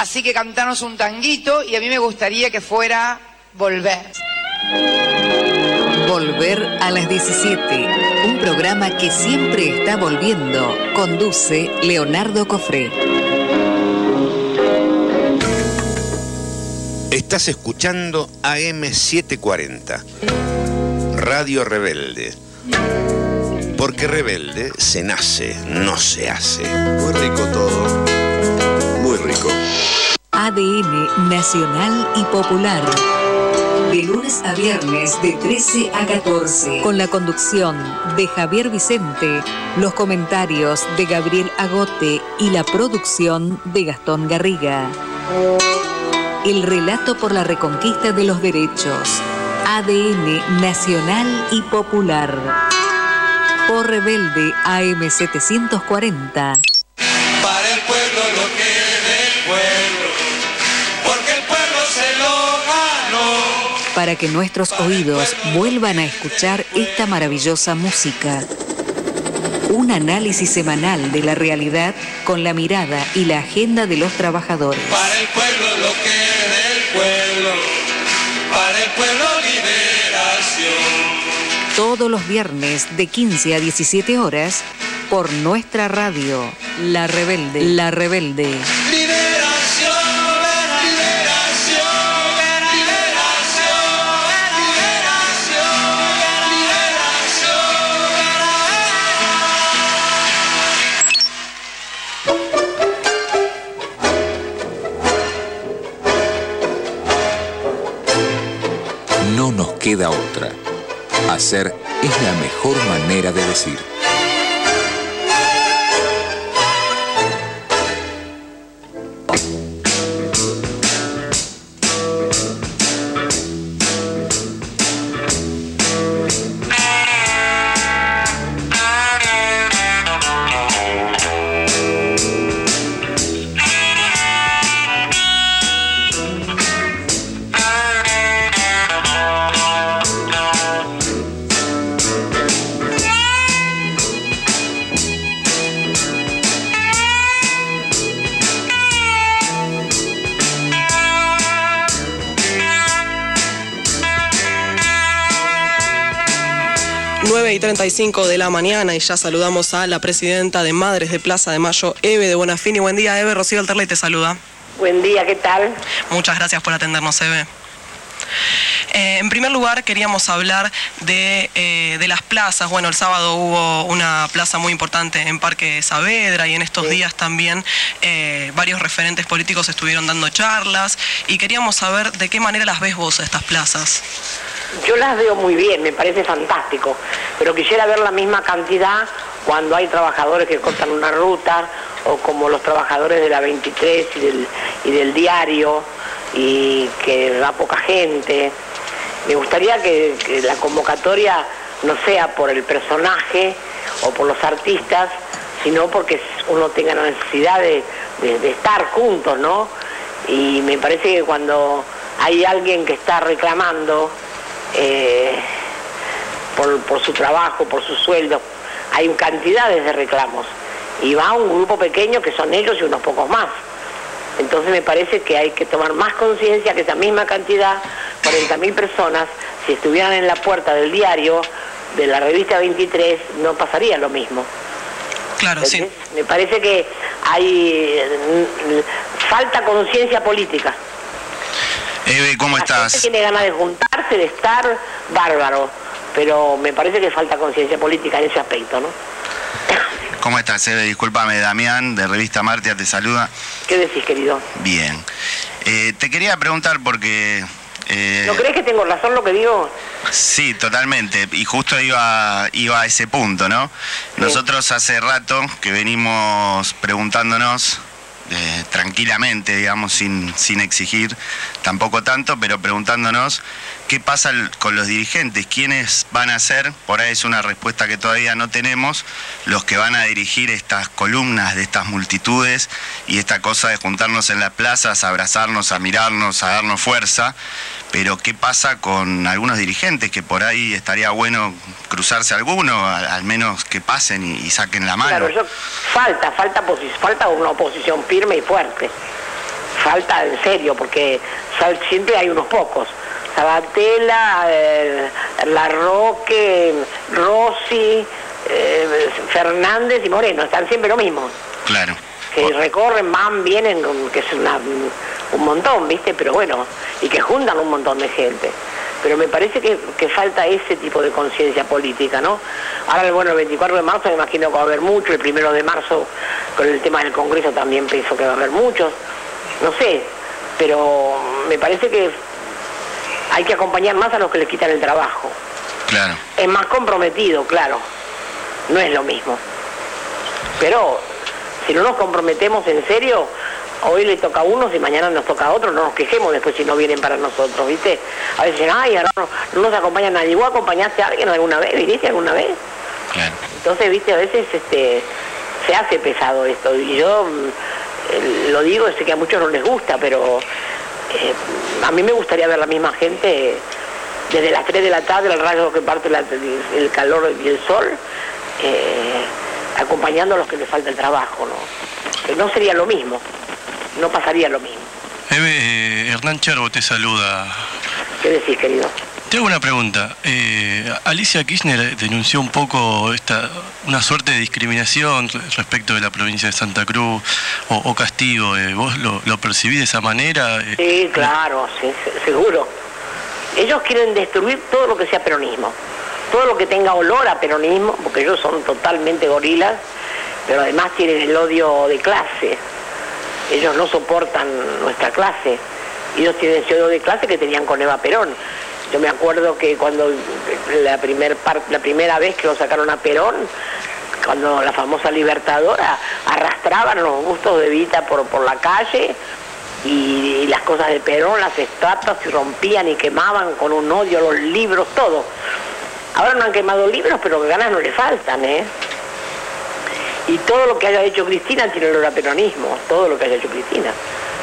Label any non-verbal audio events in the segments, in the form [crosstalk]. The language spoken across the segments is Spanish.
así que cantanos un tanguito y a mí me gustaría que fuera Volver. Volver a las 17, un programa que siempre está volviendo, conduce Leonardo Cofré. Estás escuchando AM740, Radio Rebelde. Porque rebelde se nace, no se hace. Muy rico todo. ADN Nacional y Popular. De lunes a viernes de 13 a 14. Con la conducción de Javier Vicente, los comentarios de Gabriel Agote y la producción de Gastón Garriga. El relato por la reconquista de los derechos. ADN Nacional y Popular. Por Rebelde AM740. Para que nuestros oídos vuelvan a escuchar esta maravillosa música. Un análisis semanal de la realidad con la mirada y la agenda de los trabajadores. Para el pueblo lo que es del pueblo, para el pueblo liberación. Todos los viernes de 15 a 17 horas por nuestra radio, La Rebelde. La Rebelde. Queda otra. Hacer es la mejor manera de decir. Nueve y 35 de la mañana y ya saludamos a la presidenta de Madres de Plaza de Mayo, Eve de Bonafini. Buen día, Eve. Rocío Alterley te saluda. Buen día, ¿qué tal? Muchas gracias por atendernos, Eve. Eh, en primer lugar, queríamos hablar de, eh, de las plazas. Bueno, el sábado hubo una plaza muy importante en Parque Saavedra y en estos días también eh, varios referentes políticos estuvieron dando charlas y queríamos saber de qué manera las ves vos a estas plazas. Yo las veo muy bien, me parece fantástico, pero quisiera ver la misma cantidad cuando hay trabajadores que cortan una ruta o como los trabajadores de la 23 y del, y del diario y que va poca gente. Me gustaría que, la convocatoria no sea por el personaje o por los artistas, sino porque uno tenga la necesidad de- de estar juntos, ¿no? Y me parece que cuando hay alguien que está reclamando eh, por, por su trabajo, por su sueldo, hay cantidades de reclamos. Y va un grupo pequeño que son ellos y unos pocos más. Entonces me parece que hay que tomar más conciencia que esa misma cantidad, 40.000 personas, si estuvieran en la puerta del diario, de la revista 23, no pasaría lo mismo. Claro, sí. ¿Entendés? Me parece que hay eh, falta conciencia política. Eve, ¿cómo La estás? gente tiene ganas de juntarse, de estar bárbaro, pero me parece que falta conciencia política en ese aspecto, ¿no? ¿Cómo estás, Eve? Discúlpame, Damián, de Revista Martia, te saluda. ¿Qué decís, querido? Bien. Eh, te quería preguntar porque... eh, ¿No crees que tengo razón lo que digo? Sí, totalmente. Y justo iba, iba a ese punto, ¿no? Nosotros hace rato que venimos preguntándonos eh, tranquilamente, digamos, sin, sin exigir tampoco tanto, pero preguntándonos qué pasa con los dirigentes, quiénes van a ser, por ahí es una respuesta que todavía no tenemos, los que van a dirigir estas columnas de estas multitudes y esta cosa de juntarnos en las plazas, abrazarnos, a mirarnos, a darnos fuerza. Pero ¿qué pasa con algunos dirigentes que por ahí estaría bueno cruzarse alguno, al, menos que pasen y, saquen la mano? Claro, yo, falta, falta, falta una oposición firme y fuerte. falta en serio, porque siempre hay unos pocos. Sabatella, eh, La Roque, Rossi, eh, Fernández y Moreno, están siempre lo mismo. Claro. Que recorren, van, vienen, que es una- un montón, ¿viste? Pero bueno, y que juntan un montón de gente. Pero me parece que, que falta ese tipo de conciencia política, ¿no? Ahora, bueno, el 24 de marzo me imagino que va a haber mucho, el primero de marzo con el tema del Congreso también pienso que va a haber muchos, no sé, pero me parece que hay que acompañar más a los que les quitan el trabajo. Claro. Es más comprometido, claro, no es lo mismo. Pero si no nos comprometemos en serio, hoy le toca a unos y mañana nos toca a otros, no nos quejemos después si no vienen para nosotros, ¿viste? A veces dicen, ay, ahora no, no nos acompaña nadie. ¿Vos acompañaste a alguien alguna vez? ¿Viniste alguna vez? Claro. Entonces, viste, a veces este, se hace pesado esto. Y yo mm, eh, lo digo, sé que a muchos no les gusta, pero eh, a mí me gustaría ver la misma gente desde las 3 de la tarde, al rayo que parte la- el calor y el sol, eh, acompañando a los que les falta el trabajo, ¿no? Que no sería lo mismo, no pasaría lo mismo. Eve, eh, Hernán Cherbo te saluda. ¿Qué decís, querido? Te hago una pregunta. Eh, Alicia Kirchner denunció un poco esta, una suerte de discriminación re- respecto de la provincia de Santa Cruz o, o castigo. eh, ¿Vos lo, lo percibís de esa manera? Eh, Sí, claro, sí, se- seguro. Ellos quieren destruir todo lo que sea peronismo, todo lo que tenga olor a peronismo, porque ellos son totalmente gorilas, pero además tienen el odio de clase. Ellos no soportan nuestra clase. Ellos tienen ese odio de clase que tenían con Eva Perón. Yo me acuerdo que cuando la, primer la primera vez que lo sacaron a Perón, cuando la famosa libertadora arrastraban los gustos de Vita por, por la calle y, y las cosas de Perón, las estatuas, y rompían y quemaban con un odio los libros, todo. Ahora no han quemado libros, pero ganas no le faltan, ¿eh? Y todo lo que haya hecho Cristina tiene olor a peronismo, todo lo que haya hecho Cristina.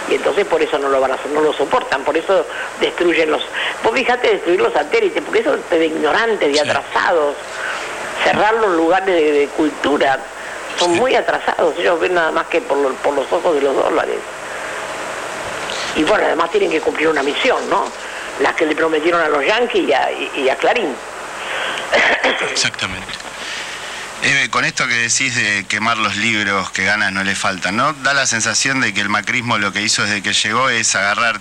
Y entonces por eso no lo van a no lo soportan, por eso destruyen los. Vos fijate destruir los satélites, porque eso es de ignorantes, de atrasados, cerrar los lugares de, de cultura, son muy atrasados, ellos ven nada más que por, lo- por los ojos de los dólares. Y bueno, además tienen que cumplir una misión, ¿no? Las que le prometieron a los yanquis y a, y- y a Clarín. Exactamente. Eve, con esto que decís de quemar los libros que ganas no le faltan, ¿no? Da la sensación de que el macrismo lo que hizo desde que llegó es agarrar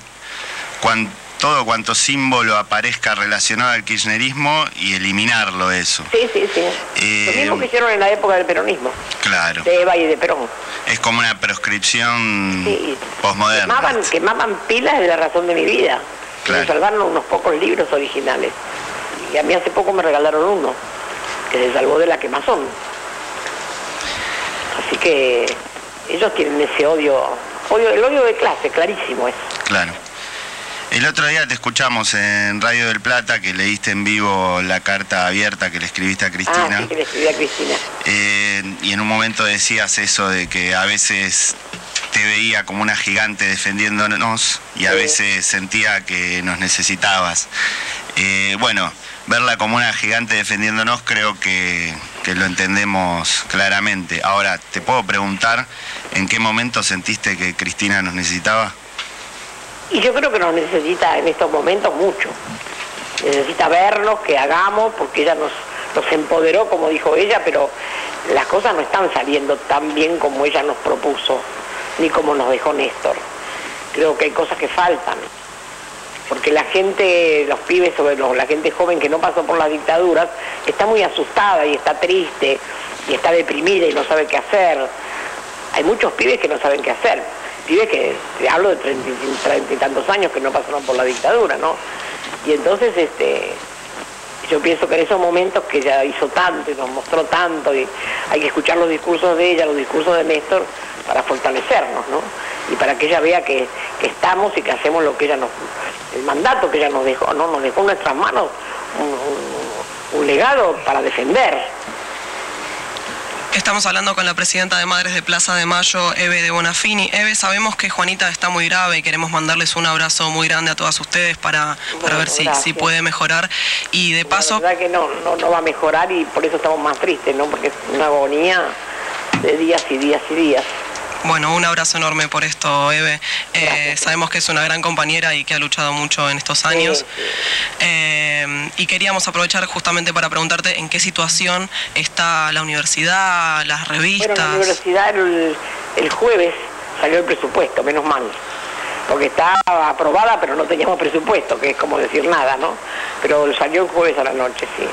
cuan- todo cuanto símbolo aparezca relacionado al kirchnerismo y eliminarlo eso. Sí, sí, sí. Eh, Lo mismo que hicieron en la época del peronismo, Claro. de Eva y de Perón. Es como una proscripción Sí. posmoderna. Quemaban, quemaban pilas de la razón de mi vida. Claro. Me salvaron unos pocos libros originales. Y a mí hace poco me regalaron uno, se salvó de la quemazón. Así que ellos tienen ese odio, odio el odio de clase, clarísimo es. Claro. El otro día te escuchamos en Radio del Plata que leíste en vivo la carta abierta que le escribiste a Cristina. Ah, sí, que le escribí a Cristina. Eh, y en un momento decías eso de que a veces te veía como una gigante defendiéndonos y a Sí. veces sentía que nos necesitabas. Eh, bueno, verla como una gigante defendiéndonos creo que, que lo entendemos claramente. Ahora, ¿te puedo preguntar en qué momento sentiste que Cristina nos necesitaba? Y yo creo que nos necesita en estos momentos mucho. Necesita vernos, que hagamos, porque ella nos, nos empoderó, como dijo ella, pero las cosas no están saliendo tan bien como ella nos propuso, ni como nos dejó Néstor. Creo que hay cosas que faltan. Porque la gente, los pibes, sobre todo la gente joven que no pasó por las dictaduras, está muy asustada y está triste y está deprimida y no sabe qué hacer. Hay muchos pibes que no saben qué hacer. Pibes que, te hablo de treinta y- treinta y tantos años que no pasaron por la dictadura, ¿no? Y entonces, este, yo pienso que en esos momentos que ella hizo tanto y nos mostró tanto, y hay que escuchar los discursos de ella, los discursos de Néstor, para fortalecernos, ¿no? Y para que ella vea que, que estamos y que hacemos lo que ella nos, el mandato que ella nos dejó, ¿no? Nos dejó en nuestras manos un, un- un legado para defender. Estamos hablando con la presidenta de Madres de Plaza de Mayo, Eve de Bonafini. Eve, sabemos que Juanita está muy grave y queremos mandarles un abrazo muy grande a todas ustedes para, para Bueno, ver si, si puede mejorar. Y de paso, La verdad que no, no, no va a mejorar y por eso estamos más tristes, ¿no? Porque es una agonía de días y días y días. Bueno, un abrazo enorme por esto, Eve. Eh, sabemos que es una gran compañera y que ha luchado mucho en estos años. Eh, y queríamos aprovechar justamente para preguntarte en qué situación está la universidad, las revistas. Bueno, la universidad el, el jueves salió el presupuesto, menos mal. Porque estaba aprobada, pero no teníamos presupuesto, que es como decir nada, ¿no? Pero salió el jueves a la noche, sí.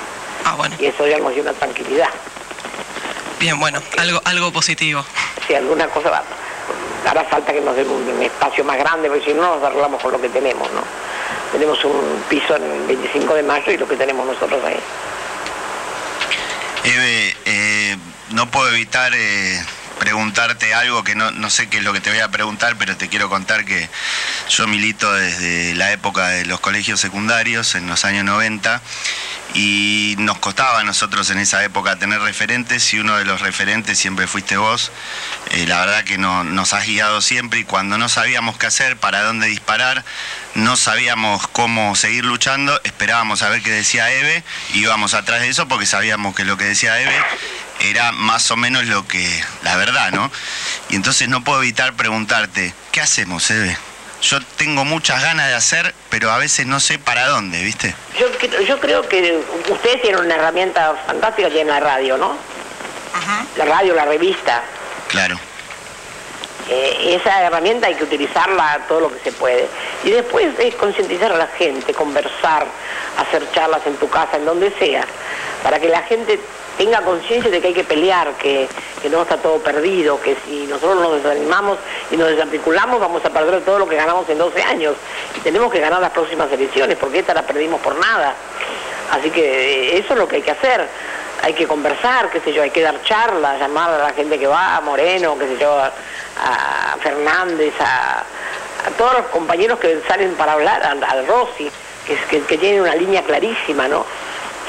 Ah, bueno. Y eso ya nos dio una tranquilidad. Bien, bueno, algo, algo positivo. Si alguna cosa va. Ahora falta que nos den un, un espacio más grande, porque si no nos arreglamos con lo que tenemos, ¿no? Tenemos un piso en el 25 de mayo y lo que tenemos nosotros ahí. Eve, eh, no puedo evitar eh, preguntarte algo que no, no sé qué es lo que te voy a preguntar, pero te quiero contar que yo milito desde la época de los colegios secundarios, en los años 90, y nos costaba a nosotros en esa época tener referentes y uno de los referentes siempre fuiste vos. Eh, la verdad que no- nos has guiado siempre y cuando no sabíamos qué hacer, para dónde disparar, no sabíamos cómo seguir luchando, esperábamos a ver qué decía Eve íbamos atrás de eso porque sabíamos que lo que decía Eve era más o menos lo que, la verdad, ¿no? Y entonces no puedo evitar preguntarte, ¿qué hacemos, Eve? Yo tengo muchas ganas de hacer, pero a veces no sé para dónde, ¿viste? Yo, yo creo que ustedes tienen una herramienta fantástica que es la radio, ¿no? La radio, la revista. Claro. Eh, esa herramienta hay que utilizarla todo lo que se puede. Y después es concientizar a la gente, conversar, hacer charlas en tu casa, en donde sea, para que la gente tenga conciencia de que hay que pelear, que, que no está todo perdido, que si nosotros nos desanimamos y nos desarticulamos vamos a perder todo lo que ganamos en 12 años. Y tenemos que ganar las próximas elecciones, porque esta la perdimos por nada. Así que eh, eso es lo que hay que hacer. Hay que conversar, qué sé yo, hay que dar charlas, llamar a la gente que va, a Moreno, qué sé yo, a, Fernández, a, todos los compañeros que salen para hablar, al, Rossi, que, que, que tienen una línea clarísima, ¿no?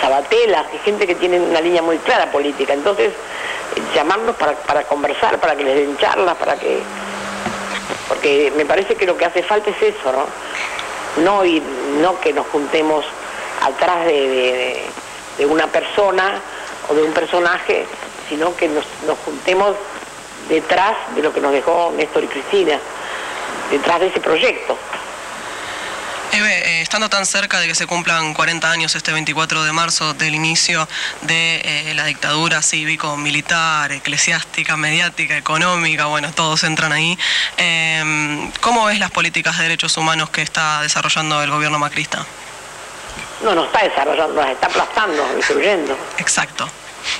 Sabatella, gente que tiene una línea muy clara política. Entonces, eh, llamarnos para, para conversar, para que les den charlas, para que... Porque me parece que lo que hace falta es eso, ¿no? No, ir, no que nos juntemos atrás de, de- de una persona o de un personaje, sino que nos, nos juntemos detrás de lo que nos dejó Néstor y Cristina, detrás de ese proyecto. Eve, eh, estando tan cerca de que se cumplan 40 años este 24 de marzo del inicio de eh, la dictadura cívico-militar, eclesiástica, mediática, económica, bueno, todos entran ahí, eh, ¿cómo ves las políticas de derechos humanos que está desarrollando el gobierno macrista? No, no está desarrollando, las está aplastando, destruyendo. Exacto.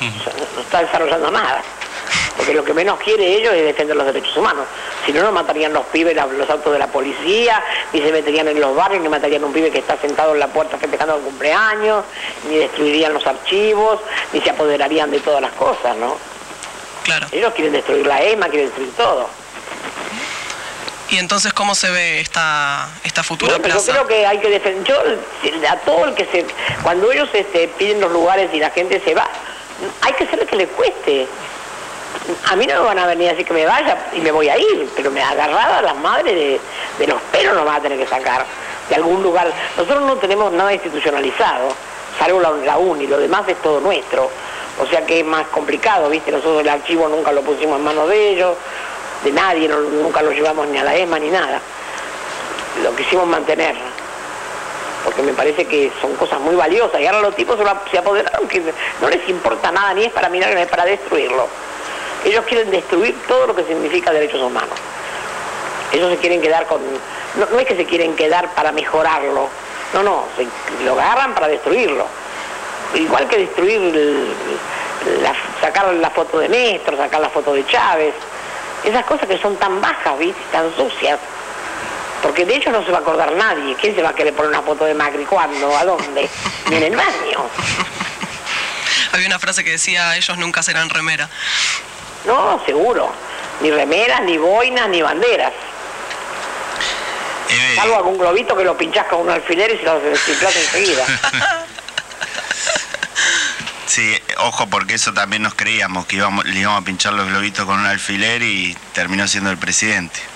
No, [laughs] está desarrollando nada. Porque lo que menos quiere ellos es defender los derechos humanos. Si no, no matarían los pibes, los autos de la policía, ni se meterían en los barrios, ni matarían a un pibe que está sentado en la puerta festejando el cumpleaños, ni destruirían los archivos, ni se apoderarían de todas las cosas, ¿no? Claro. Ellos quieren destruir la EMA, quieren destruir todo. Y entonces, ¿cómo se ve esta, esta futura Bueno, pero yo creo que hay que defender. Yo, a todo el que se. Cuando ellos este, piden los lugares y la gente se va, hay que hacer que les cueste. A mí no me van a venir así que me vaya y me voy a ir, pero me agarrada las madres de, los pelos nos van a tener que sacar de algún lugar. Nosotros no tenemos nada institucionalizado, salvo la, la UNI, lo demás es todo nuestro. O sea que es más complicado, ¿viste? Nosotros el archivo nunca lo pusimos en manos de ellos, de nadie, nunca lo llevamos ni a la ESMA ni nada. Lo quisimos mantener porque me parece que son cosas muy valiosas y ahora los tipos se, apoderaron que no les importa nada ni es para mirar ni es para destruirlo. Ellos quieren destruir todo lo que significa derechos humanos. Ellos se quieren quedar con... No, no es que se quieren quedar para mejorarlo, no, no, se- lo agarran para destruirlo. Igual que destruir, el- la- sacar la foto de Néstor, sacar la foto de Chávez, esas cosas que son tan bajas, ¿viste? tan sucias. Porque de ellos no se va a acordar nadie. ¿Quién se va a querer poner una foto de Macri? ¿Cuándo? ¿A dónde? [laughs] Ni en el baño. Había una frase que decía, ellos nunca serán remera. No, seguro. Ni remeras, ni boinas, ni banderas. Eve, Salvo algún globito que lo pinchás con un alfiler y se lo reciclás enseguida. [laughs] sí, ojo porque eso también nos creíamos que íbamos, le íbamos a pinchar los globitos con un alfiler y terminó siendo el presidente.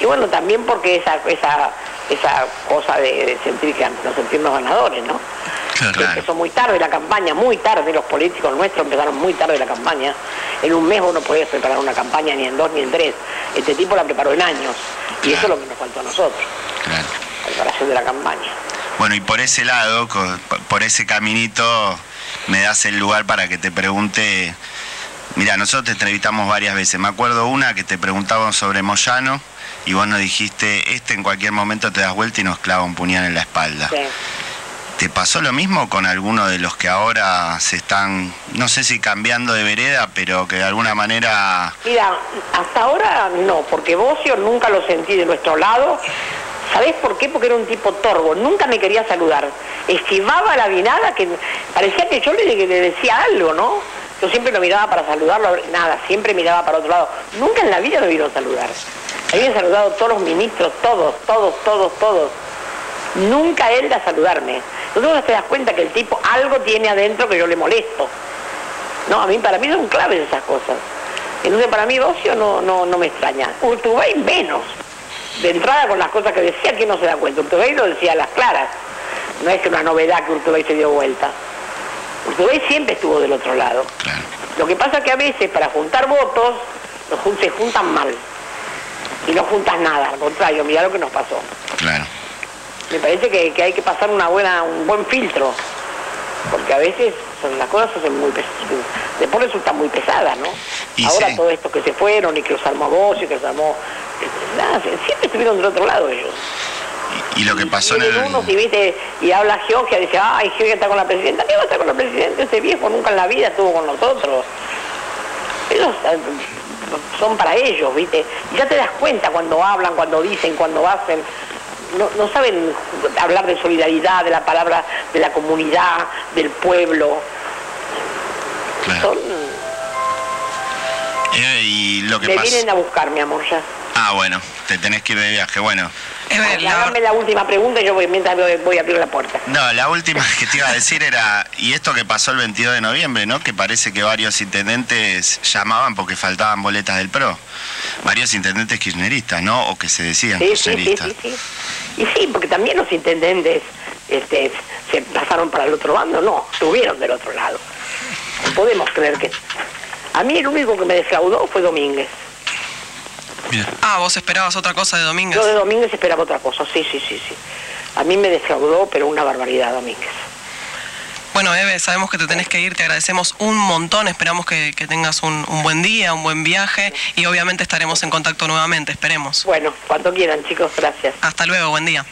Y bueno, también porque esa esa esa cosa de, de sentir que nos sentirnos ganadores, ¿no? Claro. Empezó muy tarde la campaña, muy tarde, los políticos nuestros empezaron muy tarde la campaña. En un mes vos no podías preparar una campaña ni en dos ni en tres. Este tipo la preparó en años. Y eso es lo que nos faltó a nosotros, Claro. la preparación de la campaña. Bueno, y por ese lado, por ese caminito, me das el lugar para que te pregunte. Mira, nosotros te entrevistamos varias veces. Me acuerdo una que te preguntábamos sobre Moyano y vos nos dijiste, este en cualquier momento te das vuelta y nos clava un puñal en la espalda. Sí. ¿Te pasó lo mismo con alguno de los que ahora se están, no sé si cambiando de vereda, pero que de alguna manera... Mira, hasta ahora no, porque Bocio nunca lo sentí de nuestro lado. ¿Sabés por qué? Porque era un tipo torvo, nunca me quería saludar. Esquivaba la mirada que parecía que yo le, le decía algo, ¿no? Yo siempre lo miraba para saludarlo, nada, siempre miraba para otro lado. Nunca en la vida lo vino a saludar. Habían saludado todos los ministros, todos, todos, todos, todos. Nunca él a saludarme. Entonces te das cuenta que el tipo algo tiene adentro que yo le molesto. No, a mí, para mí son claves esas cosas. Entonces para mí Bocio no, no, no me extraña. Urtubey menos. De entrada con las cosas que decía, que no se da cuenta? Urtubey lo decía a las claras. No es una novedad que Urtubey se dio vuelta. Urtubey siempre estuvo del otro lado. Lo que pasa es que a veces para juntar votos se juntan mal. Y no juntas nada, al contrario, mira lo que nos pasó. Claro. Me parece que, que hay que pasar una buena, un buen filtro, porque a veces son- las cosas se hacen muy pesadas, después resultan muy pesadas, ¿no? Y Ahora sí. todos estos que se fueron y que los armó Bocio, que los armó... eh, Nada, siempre estuvieron del otro lado ellos. Y lo que pasó en Vienen el... unos y, viste, y habla Georgia, dice, ay, Georgia está con la presidenta. ¿Qué va a estar con la presidenta? Ese viejo nunca en la vida estuvo con nosotros. Ellos eh, son para ellos, ¿viste? Y ya te das cuenta cuando hablan, cuando dicen, cuando hacen. No, no saben hablar de solidaridad, de la palabra de la comunidad, del pueblo. Son, Eh, y lo que me vienen a buscar, mi amor, ya. Ah, bueno, te tenés que ir de viaje. Bueno, Ay, Háganme la última pregunta y yo voy, mientras voy, a abrir la puerta. No, la última que te iba a decir era, y esto que pasó el 22 de noviembre, ¿no? Que parece que varios intendentes llamaban porque faltaban boletas del PRO. Varios intendentes kirchneristas, ¿no? O que se decían Sí, sí, sí, kirchneristas. sí, sí. Y sí, porque también los intendentes este, se pasaron para el otro bando, no, estuvieron del otro lado. Podemos creer que... A mí el único que me defraudó fue Domínguez. Ah, vos esperabas otra cosa de Domínguez. Yo de Domínguez esperaba otra cosa, sí, sí, sí, sí. A mí me defraudó, pero una barbaridad Domínguez. Bueno, Eve, sabemos que te tenés que ir, te agradecemos un montón, esperamos que, que tengas un, un buen día, un buen viaje y obviamente estaremos en contacto nuevamente, esperemos. Bueno, cuando quieran, chicos, gracias. Hasta luego, buen día.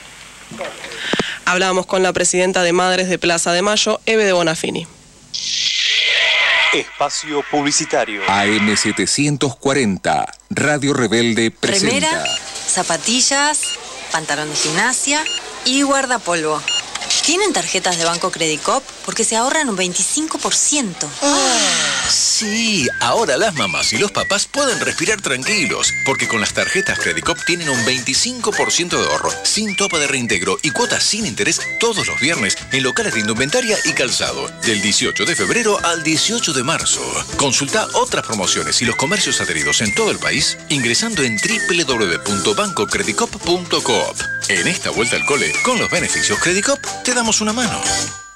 Hablábamos con la presidenta de Madres de Plaza de Mayo, Eve de Bonafini. Espacio publicitario. AM740, Radio Rebelde presenta. Remera, zapatillas, pantalón de gimnasia y guardapolvo. ¿Tienen tarjetas de Banco Credicop? Porque se ahorran un 25%. Sí, ahora las mamás y los papás pueden respirar tranquilos, porque con las tarjetas Credicop tienen un 25% de ahorro, sin topa de reintegro y cuotas sin interés todos los viernes en locales de indumentaria y calzado, del 18 de febrero al 18 de marzo. Consulta otras promociones y los comercios adheridos en todo el país ingresando en www.bancocredicop.coop. En esta vuelta al cole, con los beneficios Credicop, te damos una mano.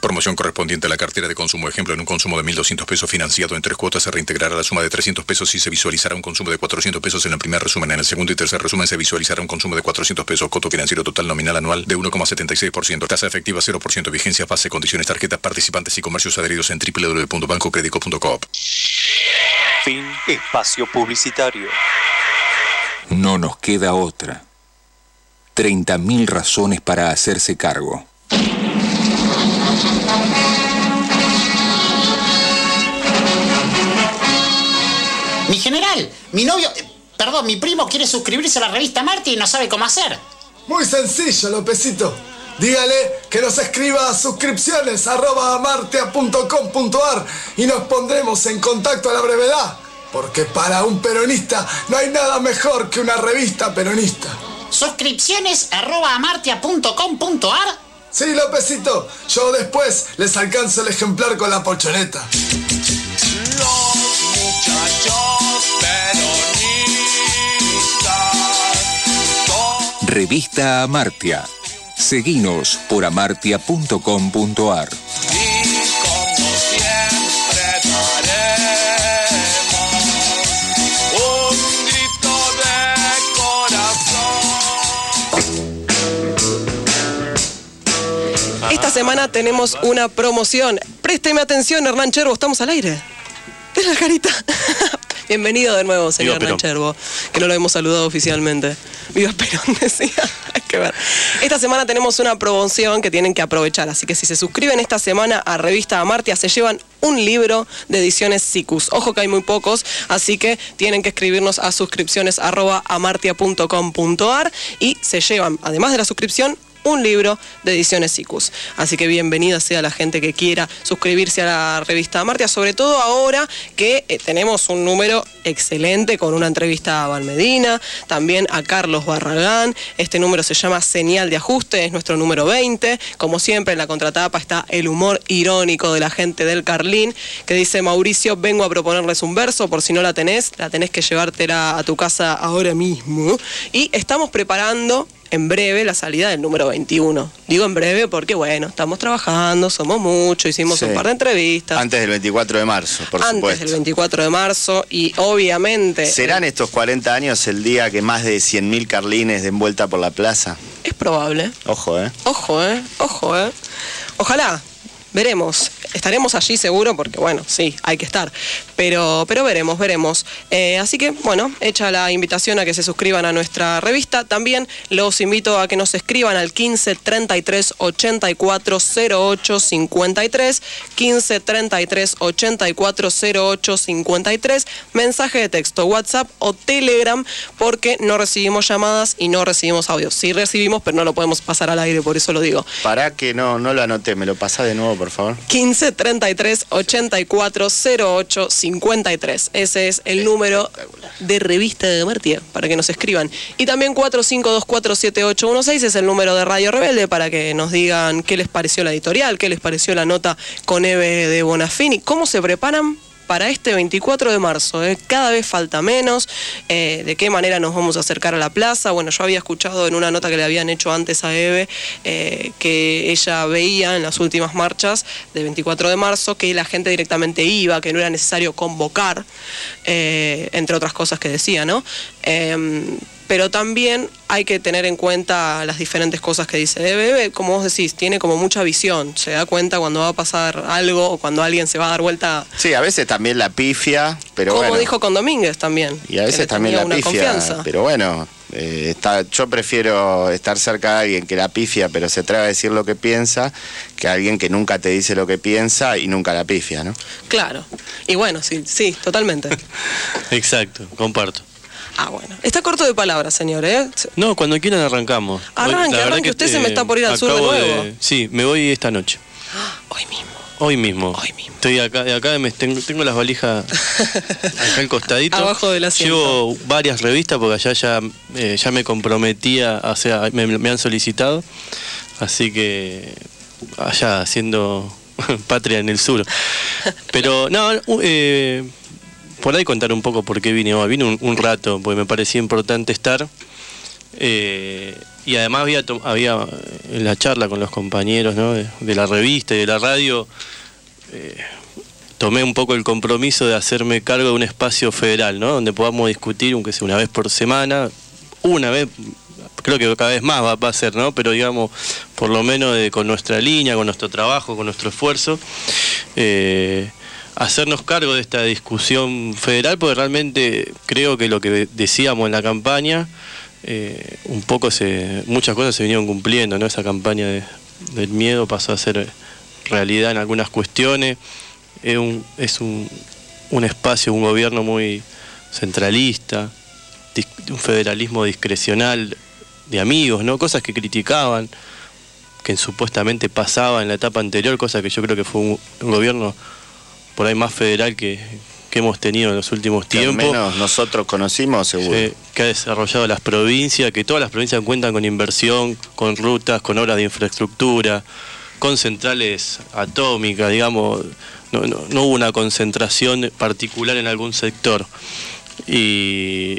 Promoción correspondiente a la cartera de consumo. Ejemplo, en un consumo de 1.200 pesos financiado en tres cuotas se reintegrará la suma de 300 pesos y se visualizará un consumo de 400 pesos en el primer resumen. En el segundo y tercer resumen se visualizará un consumo de 400 pesos. Coto financiero total nominal anual de 1,76%. Tasa efectiva 0%. Vigencia fase, condiciones, tarjetas participantes y comercios adheridos en www.bancocredico.com. Fin. Espacio publicitario. No nos queda otra. 30.000 razones para hacerse cargo. Mi general, mi novio, eh, perdón, mi primo quiere suscribirse a la revista Marte y no sabe cómo hacer. Muy sencillo, Lopecito. Dígale que nos escriba a suscripciones arroba amartea.com.ar y nos pondremos en contacto a la brevedad. Porque para un peronista no hay nada mejor que una revista peronista. Suscripciones arroba amartia.com.ar Sí, Lopecito, yo después les alcanzo el ejemplar con la pochoneta. Revista Amartia. Seguinos por amartia.com.ar. semana tenemos una promoción. Présteme atención, Hernán Cherbo, estamos al aire. Es la carita. [laughs] Bienvenido de nuevo, señor Hernán Cherbo, que no lo hemos saludado oficialmente. Viva Perón, [laughs] decía. Que ver. Esta semana tenemos una promoción que tienen que aprovechar, así que si se suscriben esta semana a Revista Amartia, se llevan un libro de ediciones SICUS. Ojo que hay muy pocos, así que tienen que escribirnos a suscripciones amartia.com.ar y se llevan, además de la suscripción, un libro de ediciones SICUS. Así que bienvenida sea la gente que quiera suscribirse a la revista Amartia, sobre todo ahora que eh, tenemos un número excelente con una entrevista a Valmedina, también a Carlos Barragán. Este número se llama Señal de Ajuste, es nuestro número 20. Como siempre, en la contratapa está el humor irónico de la gente del Carlín, que dice, Mauricio, vengo a proponerles un verso, por si no la tenés, la tenés que llevártela a tu casa ahora mismo. Y estamos preparando en breve la salida del número 21. Digo en breve porque, bueno, estamos trabajando, somos muchos, hicimos Sí. un par de entrevistas. Antes del 24 de marzo, por antes supuesto. del 24 de marzo y obviamente ¿Serán estos 40 años el día que más de 100.000 carlines den vuelta por la plaza? es probable. Ojo, ¿eh? Ojo, eh, ojo, eh. Ojalá, veremos. Estaremos allí seguro porque, bueno, sí, hay que estar. Pero, pero veremos, veremos. Eh, así que, bueno, hecha la invitación a que se suscriban a nuestra revista. También los invito a que nos escriban al 15 33 84 08 53. 15 33 84 08 53. Mensaje de texto, WhatsApp o Telegram, porque no recibimos llamadas y no recibimos audios. Sí recibimos, pero no lo podemos pasar al aire, por eso lo digo. Pará que no, no lo anoté, me lo pasás de nuevo, por favor. 15 33 84 08 53. Ese es el número de revista de Martia para que nos escriban. Y también 45247816 es el número de Radio Rebelde para que nos digan qué les pareció la editorial, qué les pareció la nota con Eve de Bonafini, cómo se preparan para este 24 de marzo. ¿eh? Cada vez falta menos. eh, ¿De qué manera nos vamos a acercar a la plaza? Bueno, yo había escuchado en una nota que le habían hecho antes a Eve eh, que ella veía en las últimas marchas de 24 de marzo que la gente directamente iba, que no era necesario convocar, entre otras cosas que decía, ¿no? Pero también hay que tener en cuenta las diferentes cosas que dice. Eve, como vos decís, tiene como mucha visión, se da cuenta cuando va a pasar algo o cuando alguien se va a dar vuelta, Sí, a veces también la pifia, pero como bueno. dijo con Domínguez también. y a veces también la pifia. confianza. Pero bueno, eh, está, yo prefiero estar cerca de alguien que la pifia, pero se atreve a decir lo que piensa, que alguien que nunca te dice lo que piensa y nunca la pifia, ¿no? Claro. Y bueno, sí, sí, totalmente. [laughs] Exacto, comparto. Ah, bueno. Está corto de palabras, señor, ¿eh? No, cuando quieran arrancamos. Arranque, La arranque, usted se me está por ir al sur de nuevo. sí, me voy esta noche. [gasps] Hoy mismo. Hoy mismo. Estoy acá, de acá me tengo, tengo las valijas [laughs] acá al costadito. Abajo del asiento. Llevo varias revistas porque allá ya, eh, ya me comprometía, o sea, me, me han solicitado. Así que allá haciendo [laughs] patria en el sur. Pero no, eh, por ahí contar un poco por qué vine hoy. Vine un, rato porque me parecía importante estar. Eh, y además había, había eh, en la charla con los compañeros ¿no? de, la revista y de la radio, eh, tomé un poco el compromiso de hacerme cargo de un espacio federal, ¿no? donde podamos discutir, una vez por semana, una vez, creo que cada vez más va, a ser, ¿no? pero digamos, por lo menos con nuestra línea, con nuestro trabajo, con nuestro esfuerzo. Hacernos cargo de esta discusión federal, porque realmente creo que lo que decíamos en la campaña, eh, un poco se, muchas cosas se vinieron cumpliendo, ¿no? Esa campaña de- del miedo pasó a ser realidad en algunas cuestiones. Es un, es un, un espacio, un gobierno muy centralista, un federalismo discrecional de amigos, ¿no? Cosas que criticaban, que supuestamente pasaba en la etapa anterior, cosa que yo creo que fue un gobierno por ahí más federal que, que hemos tenido en los últimos Que al tiempos. menos nosotros conocimos, seguro. Sí, que ha desarrollado las provincias, que todas las provincias cuentan con inversión, con rutas, con obras de infraestructura, con centrales atómicas, digamos, no, no- no hubo una concentración particular en algún sector. Y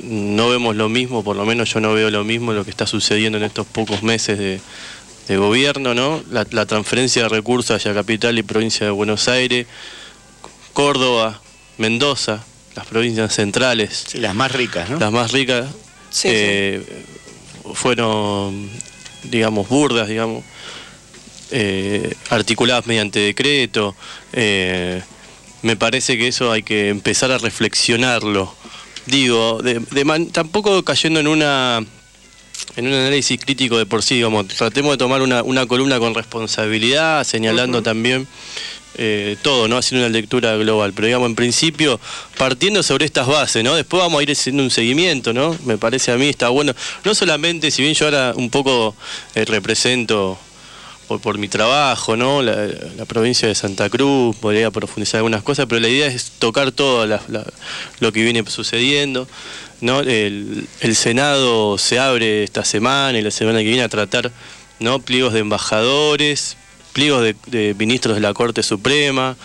no vemos lo mismo, por lo menos yo no veo lo mismo lo que está sucediendo en estos pocos meses de, de gobierno, ¿no? La, la transferencia de recursos hacia capital y provincia de Buenos Aires, Córdoba, Mendoza, las provincias centrales. Sí, las más ricas, ¿no? Las más ricas Sí, eh, fueron, digamos, burdas, digamos. eh, articuladas mediante decreto. Eh, me parece que eso hay que empezar a reflexionarlo. Digo, de, de man- tampoco cayendo en una en un análisis crítico de por sí, digamos, tratemos de tomar una, una columna con responsabilidad, señalando también eh, todo, ¿no? Haciendo una lectura global. Pero digamos, en principio, partiendo sobre estas bases, ¿no? Después vamos a ir haciendo un seguimiento, ¿no? Me parece a mí está bueno. No solamente, si bien yo ahora un poco eh, represento por, por mi trabajo, ¿no? La, la provincia de Santa Cruz, podría profundizar algunas cosas, pero la idea es tocar todo la- la- lo que viene sucediendo. ¿No? El, el Senado se abre esta semana y la semana que viene a tratar ¿no? pliegos de embajadores, pliegos de, ministros de la Corte Suprema.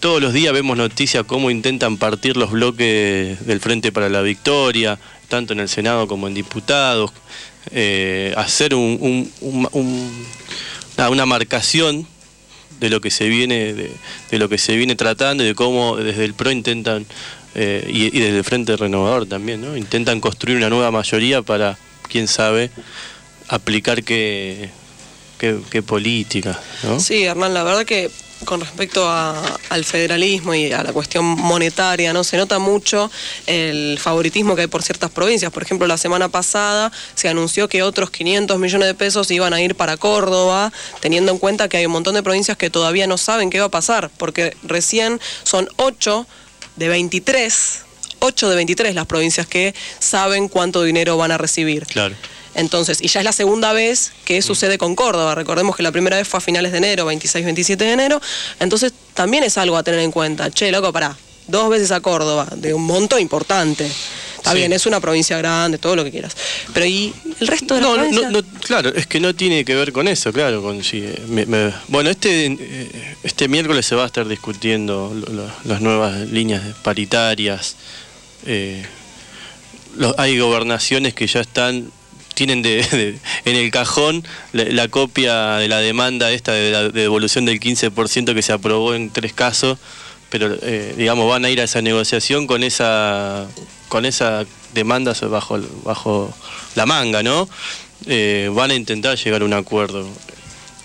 Todos los días vemos noticias cómo intentan partir los bloques del Frente para la Victoria, tanto en el Senado como en diputados, eh, hacer un- una marcación de lo que se viene de lo que se viene tratando y de cómo desde el PRO intentan eh, y, desde el Frente Renovador también, ¿no? Intentan construir una nueva mayoría para, quién sabe, aplicar qué, qué, qué política. Sí, Hernán, la verdad que con respecto al federalismo y a la cuestión monetaria, ¿no? Se nota mucho el favoritismo que hay por ciertas provincias. Por ejemplo, la semana pasada se anunció que otros 500 millones de pesos iban a ir para Córdoba, teniendo en cuenta que hay un montón de provincias que todavía no saben qué va a pasar, porque recién son 8 de 23, 8 de 23 las provincias que saben cuánto dinero van a recibir. Claro. Entonces, y ya es la segunda vez que sucede con Córdoba. Recordemos que la primera vez fue a finales de enero, 26, 27 de enero. Entonces, también es algo a tener en cuenta. Che, loco, pará. Dos veces a Córdoba, de un monto importante. Está Sí. bien, es una provincia grande, todo lo que quieras. Pero ¿y el resto de No, no, provincias? no, no, claro, es que no tiene que ver con eso, claro. Con, eh, me- me- bueno, este, eh, este miércoles se va a estar discutiendo lo- lo- las nuevas líneas paritarias. eh, hay gobernaciones que ya están tienen de, [laughs] de- en el cajón la, la copia de la demanda esta de la de devolución del 15% que se aprobó en tres casos, pero eh, digamos van a ir a esa negociación con esa con esa demanda bajo bajo la manga, ¿no? Eh, van a intentar llegar a un acuerdo.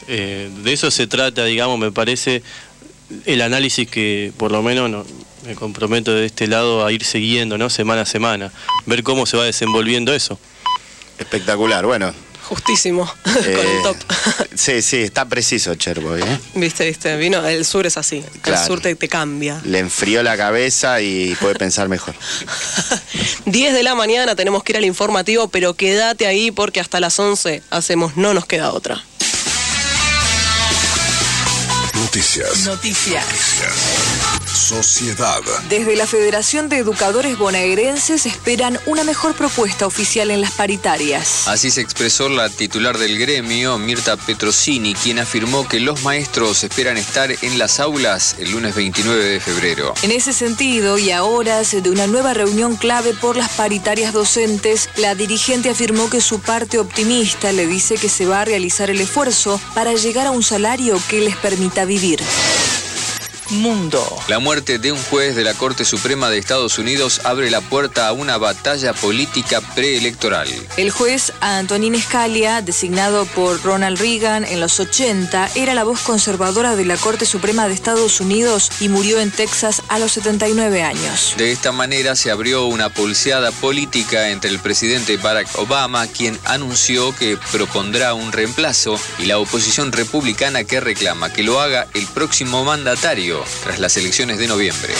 Eh, de eso se trata, digamos, me parece el análisis que por lo menos no- me comprometo de este lado a ir siguiendo, ¿no? Semana a semana, ver cómo se va desenvolviendo eso. Espectacular, bueno. Justísimo, [laughs] con el eh, top. sí, sí, está preciso Cherboy, ¿eh? Viste, viste, vino, el sur es así. El sur te, te cambia. Le enfrió la cabeza y puede pensar mejor. [laughs] 10 de la mañana tenemos que ir al informativo, pero quédate ahí porque hasta las 11 hacemos No nos queda otra. Noticias. Noticias. Sociedad. Desde la Federación de Educadores Bonaerenses esperan una mejor propuesta oficial en las paritarias. Así se expresó la titular del gremio, Mirta Petrosini, quien afirmó que los maestros esperan estar en las aulas el lunes 29 de febrero. En ese sentido, y a horas de una nueva reunión clave por las paritarias docentes, la dirigente afirmó que su parte optimista le dice que se va a realizar el esfuerzo para llegar a un salario que les permita vivir. Mundo. La muerte de un juez de la Corte Suprema de Estados Unidos abre la puerta a una batalla política preelectoral. El juez Antonín Scalia, designado por Ronald Reagan en los 80, era la voz conservadora de la Corte Suprema de Estados Unidos y murió en Texas a los 79 años. De esta manera se abrió una pulseada política entre el presidente Barack Obama, quien anunció que propondrá un reemplazo, y la oposición republicana que reclama que lo haga el próximo mandatario tras las elecciones de noviembre.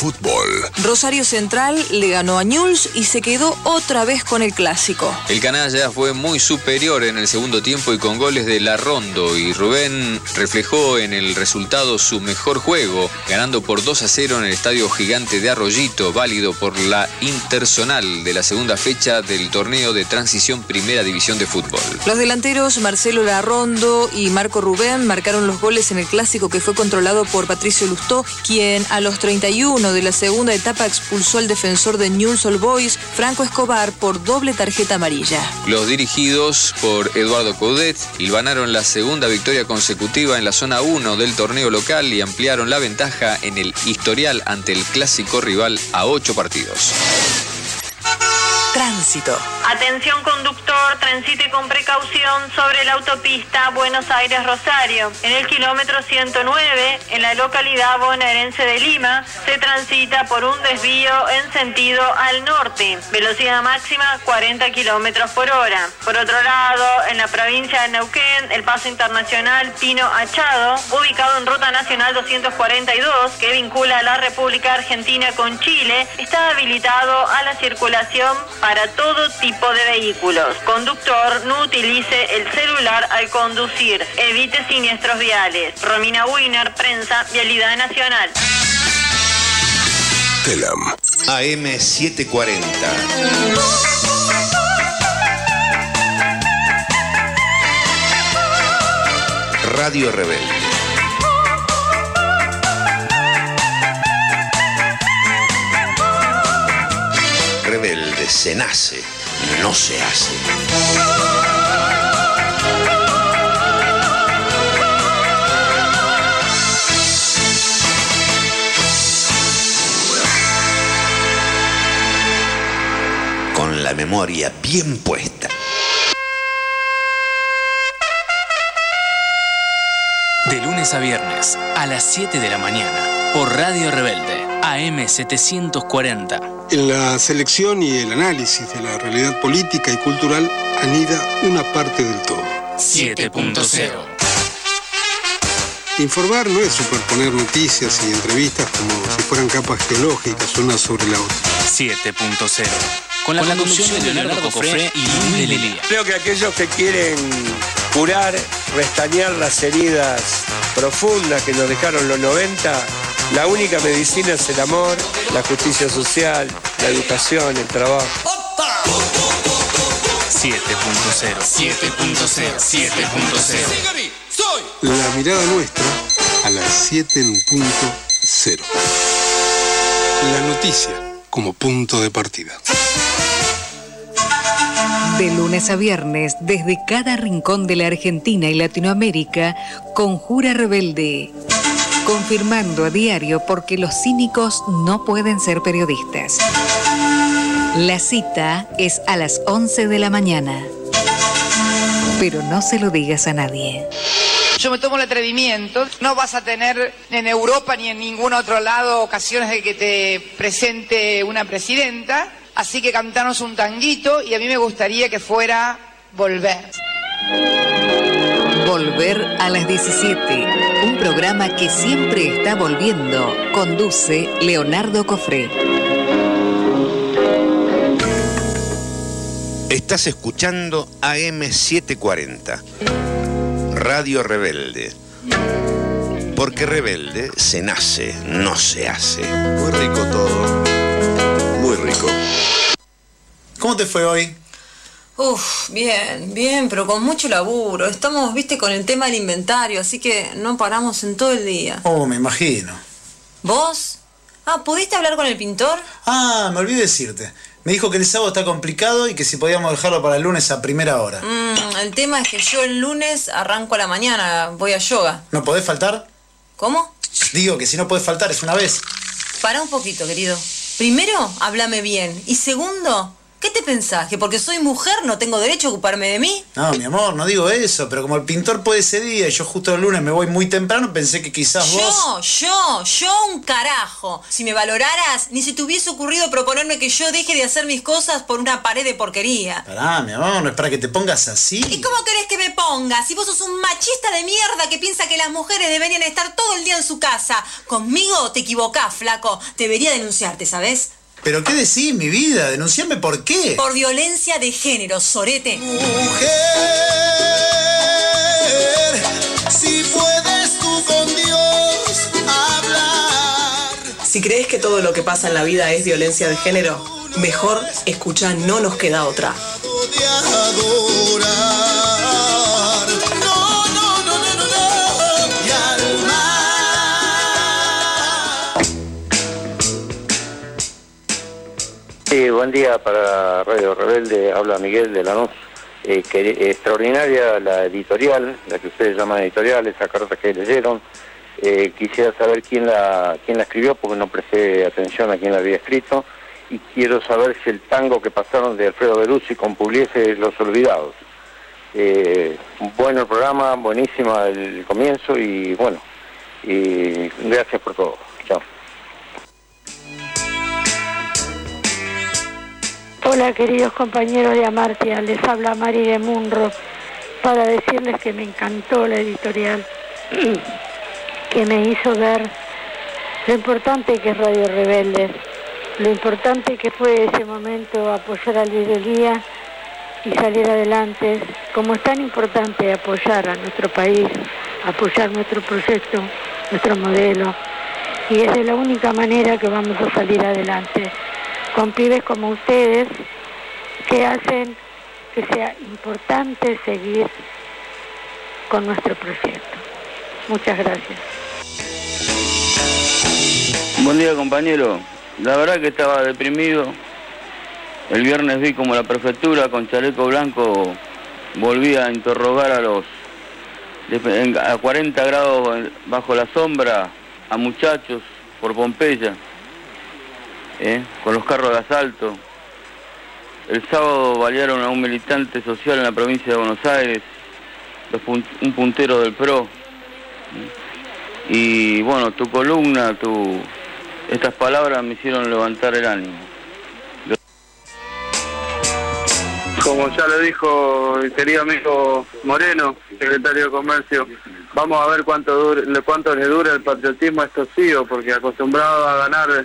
Fútbol. Rosario Central le ganó a Newell's y se quedó otra vez con el clásico. El canalla fue muy superior en el segundo tiempo y con goles de Larrondo y Rubén reflejó en el resultado su mejor juego, ganando por 2 a 0 en el estadio gigante de Arroyito, válido por la interzonal de la segunda fecha del torneo de transición Primera División de Fútbol. Los delanteros Marcelo Larrondo y Marco Rubén marcaron los goles en el clásico que fue controlado por Patricio Lustó, quien a los 31 de la segunda etapa expulsó al defensor de Newell's Boys, Franco Escobar, por doble tarjeta amarilla. Los dirigidos por Eduardo Coudet hilvanaron la segunda victoria consecutiva en la zona 1 del torneo local y ampliaron la ventaja en el historial ante el clásico rival a 8 partidos. Tránsito. Atención conductor, transite con precaución sobre la autopista Buenos Aires-Rosario. En el kilómetro 109, en la localidad bonaerense de Lima, se transita por un desvío en sentido al norte. Velocidad máxima 40 kilómetros por hora. Por otro lado, en la provincia de Neuquén, el paso internacional Pino Achado, ubicado en ruta nacional 242, que vincula a la República Argentina con Chile, está habilitado a la circulación para todo tipo de vehículos. Conductor, no utilice el celular al conducir. Evite siniestros viales. Romina Wiener, Prensa, Vialidad Nacional. Telam. AM740. Radio Rebelde. Se nace, no se hace. Con la memoria bien puesta. De lunes a viernes, a las 7 de la mañana, por Radio Rebelde, AM740. En la selección y el análisis de la realidad política y cultural anida una parte del todo. 7.0. Informar no es superponer noticias y entrevistas como si fueran capas geológicas una sobre la otra. 7.0. Con la, conducción de Leonardo Cofré y Luis de Lía. Creo que aquellos que quieren curar, restañar las heridas profundas que nos dejaron los 90, la única medicina es el amor, la justicia social, la educación, el trabajo. 7.0. 7.0. 7.0. La mirada nuestra a las 7.0. La noticia como punto de partida. De lunes a viernes, desde cada rincón de la Argentina y Latinoamérica, Conjura Rebelde. Confirmando a diario porque los cínicos no pueden ser periodistas. La cita es a las 11 de la mañana. Pero no se lo digas a nadie. Yo me tomo el atrevimiento. No vas a tener en Europa ni en ningún otro lado ocasiones de que te presente una presidenta. Así que cantanos un tanguito y a mí me gustaría que fuera Volver. Volver a las 17. Un programa que siempre está volviendo. Conduce Leonardo Cofré. Estás escuchando AM740. Radio Rebelde. Porque rebelde se nace, no se hace. Muy rico todo. Muy rico. ¿Cómo te fue hoy? Uf, bien, bien, pero con mucho laburo. Estamos, viste, con el tema del inventario, así que no paramos en todo el día. Oh, me imagino. ¿Vos? Ah, ¿pudiste hablar con el pintor? Ah, me olvidé decirte. Me dijo que el sábado está complicado y que si podíamos dejarlo para el lunes a primera hora. Mm, el tema es que yo el lunes arranco a la mañana, voy a yoga. ¿No podés faltar? ¿Cómo? Digo que si no podés faltar es una vez. Para un poquito, querido. Primero, háblame bien. Y segundo, ¿qué te pensás? ¿Que porque soy mujer no tengo derecho a ocuparme de mí? No, mi amor, no digo eso, pero como el pintor puede ese día y yo justo el lunes me voy muy temprano, pensé que quizás vos... Yo, yo, yo un carajo. Si me valoraras, ni se te hubiese ocurrido proponerme que yo deje de hacer mis cosas por una pared de porquería. Pará, mi amor, no es para que te pongas así. ¿Y cómo querés que me ponga? Si vos sos un machista de mierda que piensa que las mujeres deberían estar todo el día en su casa. Conmigo te equivocás, flaco. Debería denunciarte, ¿sabes? ¿Pero qué decís, mi vida? ¿Denunciarme por qué? Por violencia de género, sorete. Si puedes tú con Dios hablar. Si crees que todo lo que pasa en la vida es violencia de género, mejor escucha No nos queda otra. de adorar. Sí, buen día para Radio Rebelde, habla Miguel de Lanús. Eh, que- extraordinaria la editorial, la que ustedes llaman editorial, esa carta que leyeron. Eh, quisiera saber quién la, quién la escribió, porque no presté atención a quién la había escrito. y quiero saber si el tango que pasaron de Alfredo Beruzzi con Pugliese Los Olvidados. Eh, bueno el programa, buenísima el comienzo y bueno, y gracias por todo. Hola queridos compañeros de Amartia, les habla Mari de Munro para decirles que me encantó la editorial, [clears throat] que me hizo ver lo importante que es Radio Rebelde, lo importante que fue ese momento apoyar al día y salir adelante, como es tan importante apoyar a nuestro país, apoyar nuestro proyecto, nuestro modelo, y es de la única manera que vamos a salir adelante, con pibes como ustedes que hacen que sea importante seguir con nuestro proyecto. Muchas gracias. Buen día compañero, la verdad que estaba deprimido. El viernes vi como la prefectura con chaleco blanco volvía a interrogar a los a 40 grados bajo la sombra a muchachos por Pompeya, ¿eh? con los carros de asalto. El sábado balearon a un militante social en la provincia de Buenos Aires, un puntero del PRO. Y bueno, tu columna, tu, estas palabras me hicieron levantar el ánimo. Como ya lo dijo el querido amigo Moreno, secretario de Comercio, vamos a ver cuánto, dure, cuánto le dura el patriotismo a estos CIO, porque acostumbrado a ganar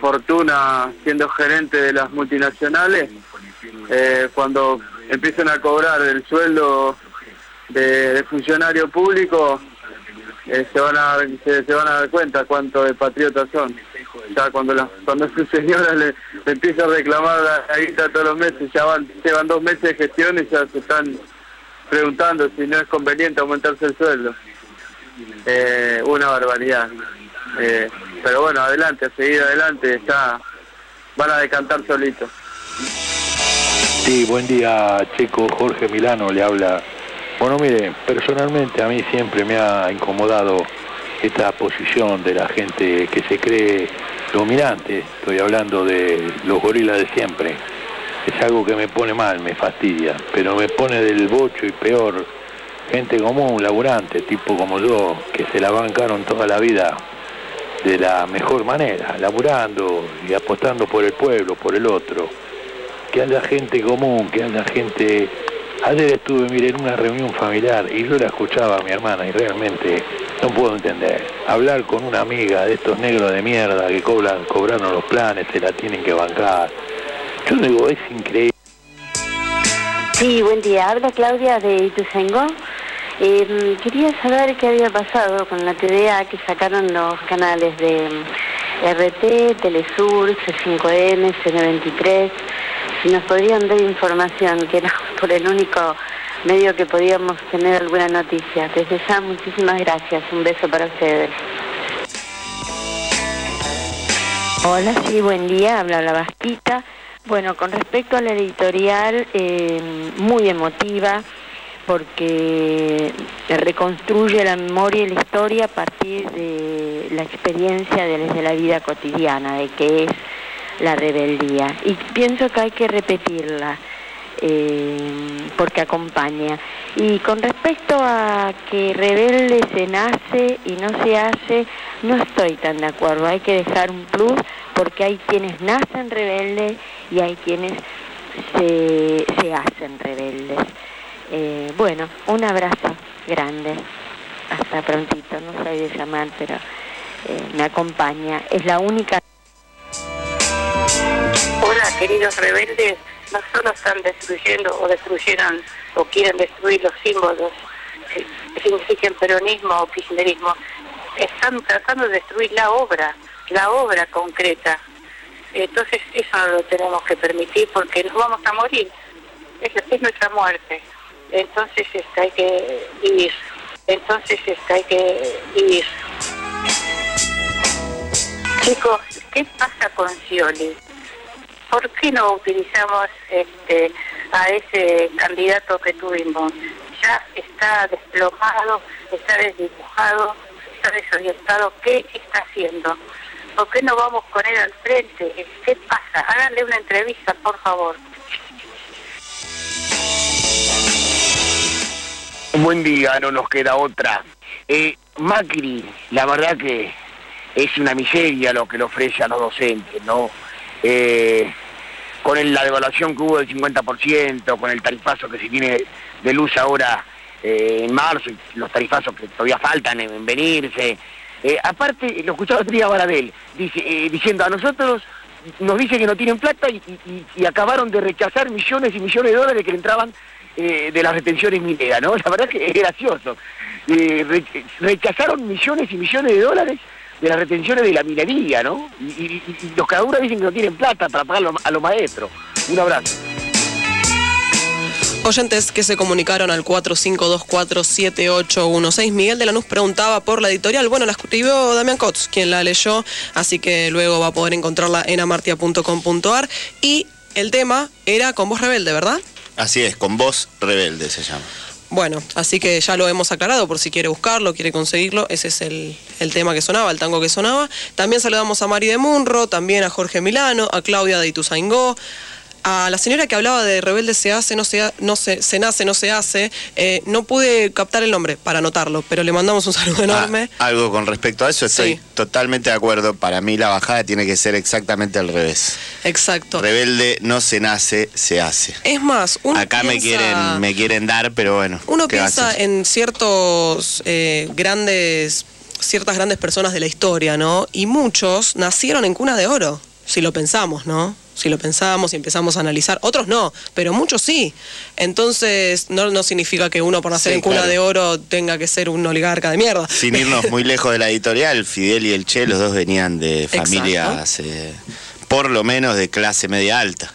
fortuna siendo gerente de las multinacionales, eh, cuando empiecen a cobrar el sueldo de, funcionario público, eh, se, van a, se, van a dar cuenta cuánto de patriotas son. Ya cuando la, cuando su señora le, empieza a reclamar la, guita todos los meses, ya van, llevan dos meses de gestión y ya se están preguntando si no es conveniente aumentarse el sueldo. Eh, una barbaridad. Pero bueno, adelante, a seguir adelante, está, van a decantar solitos. Sí, buen día, Checo. Jorge Milano le habla. Bueno, mire, personalmente a mí siempre me ha incomodado esta posición de la gente que se cree dominante. Estoy hablando de los gorilas de siempre. Es algo que me pone mal, me fastidia, pero me pone del bocho y peor. Gente común, laburante, tipo como yo, que se la bancaron toda la vida de la mejor manera, laburando y apostando por el pueblo, por el otro que haya gente común, que haya gente... Ayer estuve, mire, en una reunión familiar y yo la escuchaba a mi hermana y realmente no puedo entender. Hablar con una amiga de estos negros de mierda que cobran, cobraron los planes, se la tienen que bancar. Yo digo, es increíble. Sí, buen día. Habla Claudia de Ituzaingó. Eh, quería saber qué había pasado con la TVA que sacaron los canales de RT, Telesur, C5M, C93 si nos podrían dar información, que era [laughs] por el único medio que podíamos tener alguna noticia. Desde ya, muchísimas gracias. Un beso para ustedes. Hola, sí, buen día. Habla la Bastita. Bueno, con respecto a la editorial, eh, muy emotiva, porque reconstruye la memoria y la historia a partir de la experiencia desde la vida cotidiana, de que es la rebeldía. Y pienso que hay que repetirla. Eh, porque acompaña. Y con respecto a que rebelde se nace y no se hace, no estoy tan de acuerdo. Hay que dejar un plus porque hay quienes nacen rebeldes y hay quienes se, se hacen rebeldes. Eh, bueno, un abrazo grande. Hasta prontito. No de llamar, pero eh, me acompaña. Es la única... Hola, queridos rebeldes, no solo están destruyendo o destruyeron o quieren destruir los símbolos que significan peronismo o kirchnerismo, están tratando de destruir la obra, la obra concreta. Entonces eso no lo tenemos que permitir porque nos vamos a morir. Es, es nuestra muerte. Entonces este, hay que vivir. Entonces este, hay que vivir. Chicos, ¿qué pasa con Scioli? ¿Por qué no utilizamos este, a ese candidato que tuvimos? Ya está desplomado, está desdibujado, está desorientado. ¿Qué está haciendo? ¿Por qué no vamos con él al frente? ¿Qué pasa? Háganle una entrevista, por favor. Buen día, no nos queda otra. Eh, Macri, la verdad que es una miseria lo que le ofrece a los docentes, ¿no? Eh, con el- la devaluación que hubo del 50%, con el tarifazo que se tiene de luz ahora eh, en marzo, y los tarifazos que todavía faltan en, en venirse. Eh, aparte, lo escuchaba otro día Baradel, dice, eh, diciendo a nosotros nos dice que no tienen plata y, y- y acabaron de rechazar millones y millones de dólares que le entraban eh, de las retenciones mineras, ¿no? [laughs] La verdad que es gracioso. Eh, re- rechazaron millones y millones de dólares de las retenciones de la minería, ¿no? Y, y- y- los dicen que no tienen plata para pagar a los maestros. Un abrazo. Oyentes que se comunicaron al 45247816. Miguel de Lanús preguntaba por la editorial. Bueno, la escribió Damián Kotz, quien la leyó, así que luego va a poder encontrarla en amartia.com.ar. Y el tema era con voz rebelde, ¿verdad? Así es, con voz rebelde se llama. Bueno, así que ya lo hemos aclarado por si quiere buscarlo, quiere conseguirlo. Ese es el, el tema que sonaba, el tango que sonaba. También saludamos a Mari de Munro, también a Jorge Milano, a Claudia de Ituzaingó. A la señora que hablaba de rebelde se hace, no se, ha- no se, se nace, no se hace, eh, no pude captar el nombre para anotarlo, pero le mandamos un [laughs] saludo enorme. Ah, algo con respecto a eso, estoy Sí. totalmente de acuerdo. Para mí la bajada tiene que ser exactamente al revés. Exacto. Rebelde no se nace, se hace. Es más, uno Acá me piensa- quieren, me quieren dar, pero bueno. Uno ¿qué va a piensa en ciertos eh, grandes, ciertas grandes personas de la historia, ¿no? Y muchos nacieron en cuna de oro, si lo pensamos, ¿no? Si lo pensamos y empezamos a analizar. Otros no, pero muchos sí. Entonces, no, no significa que uno por nacer Sí, en cuna claro. de oro tenga que ser un oligarca de mierda. Sin irnos muy lejos de la editorial, Fidel y el Che, los dos venían de familias, eh, por lo menos de clase media alta.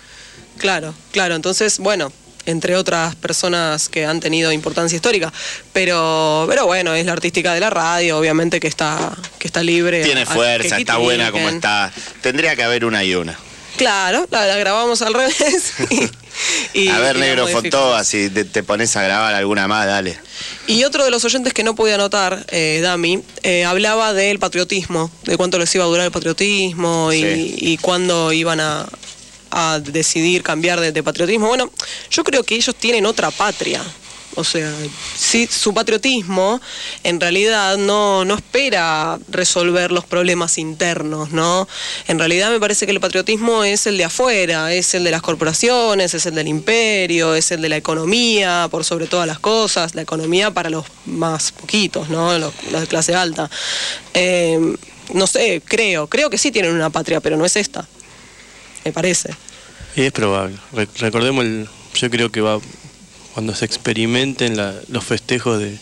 Claro, claro. Entonces, bueno, entre otras personas que han tenido importancia histórica. Pero, pero bueno, es la artística de la radio, obviamente que está, que está libre. Tiene a- a fuerza, está buena como está. Tendría que haber una y una. Claro, la, la grabamos al revés. [laughs] y, a ver, y negro. Fotoa, si te, te pones a grabar alguna más, dale. Y otro de los oyentes que no pude anotar, eh, Dami, eh, hablaba del patriotismo, de cuánto les iba a durar el patriotismo y, Sí. y cuándo iban a, a decidir cambiar de, de patriotismo. Bueno, yo creo que ellos tienen otra patria. O sea, sí, su patriotismo en realidad no, no espera resolver los problemas internos, ¿no? En realidad me parece que el patriotismo es el de afuera, es el de las corporaciones, es el del imperio, es el de la economía, por sobre todas las cosas, la economía para los más poquitos, ¿no? Los, de clase alta. Eh, no sé, creo, creo que sí tienen una patria, pero no es esta, me parece. Y es probable. Re- recordemos, el, yo creo que va cuando se experimenten la- los festejos de,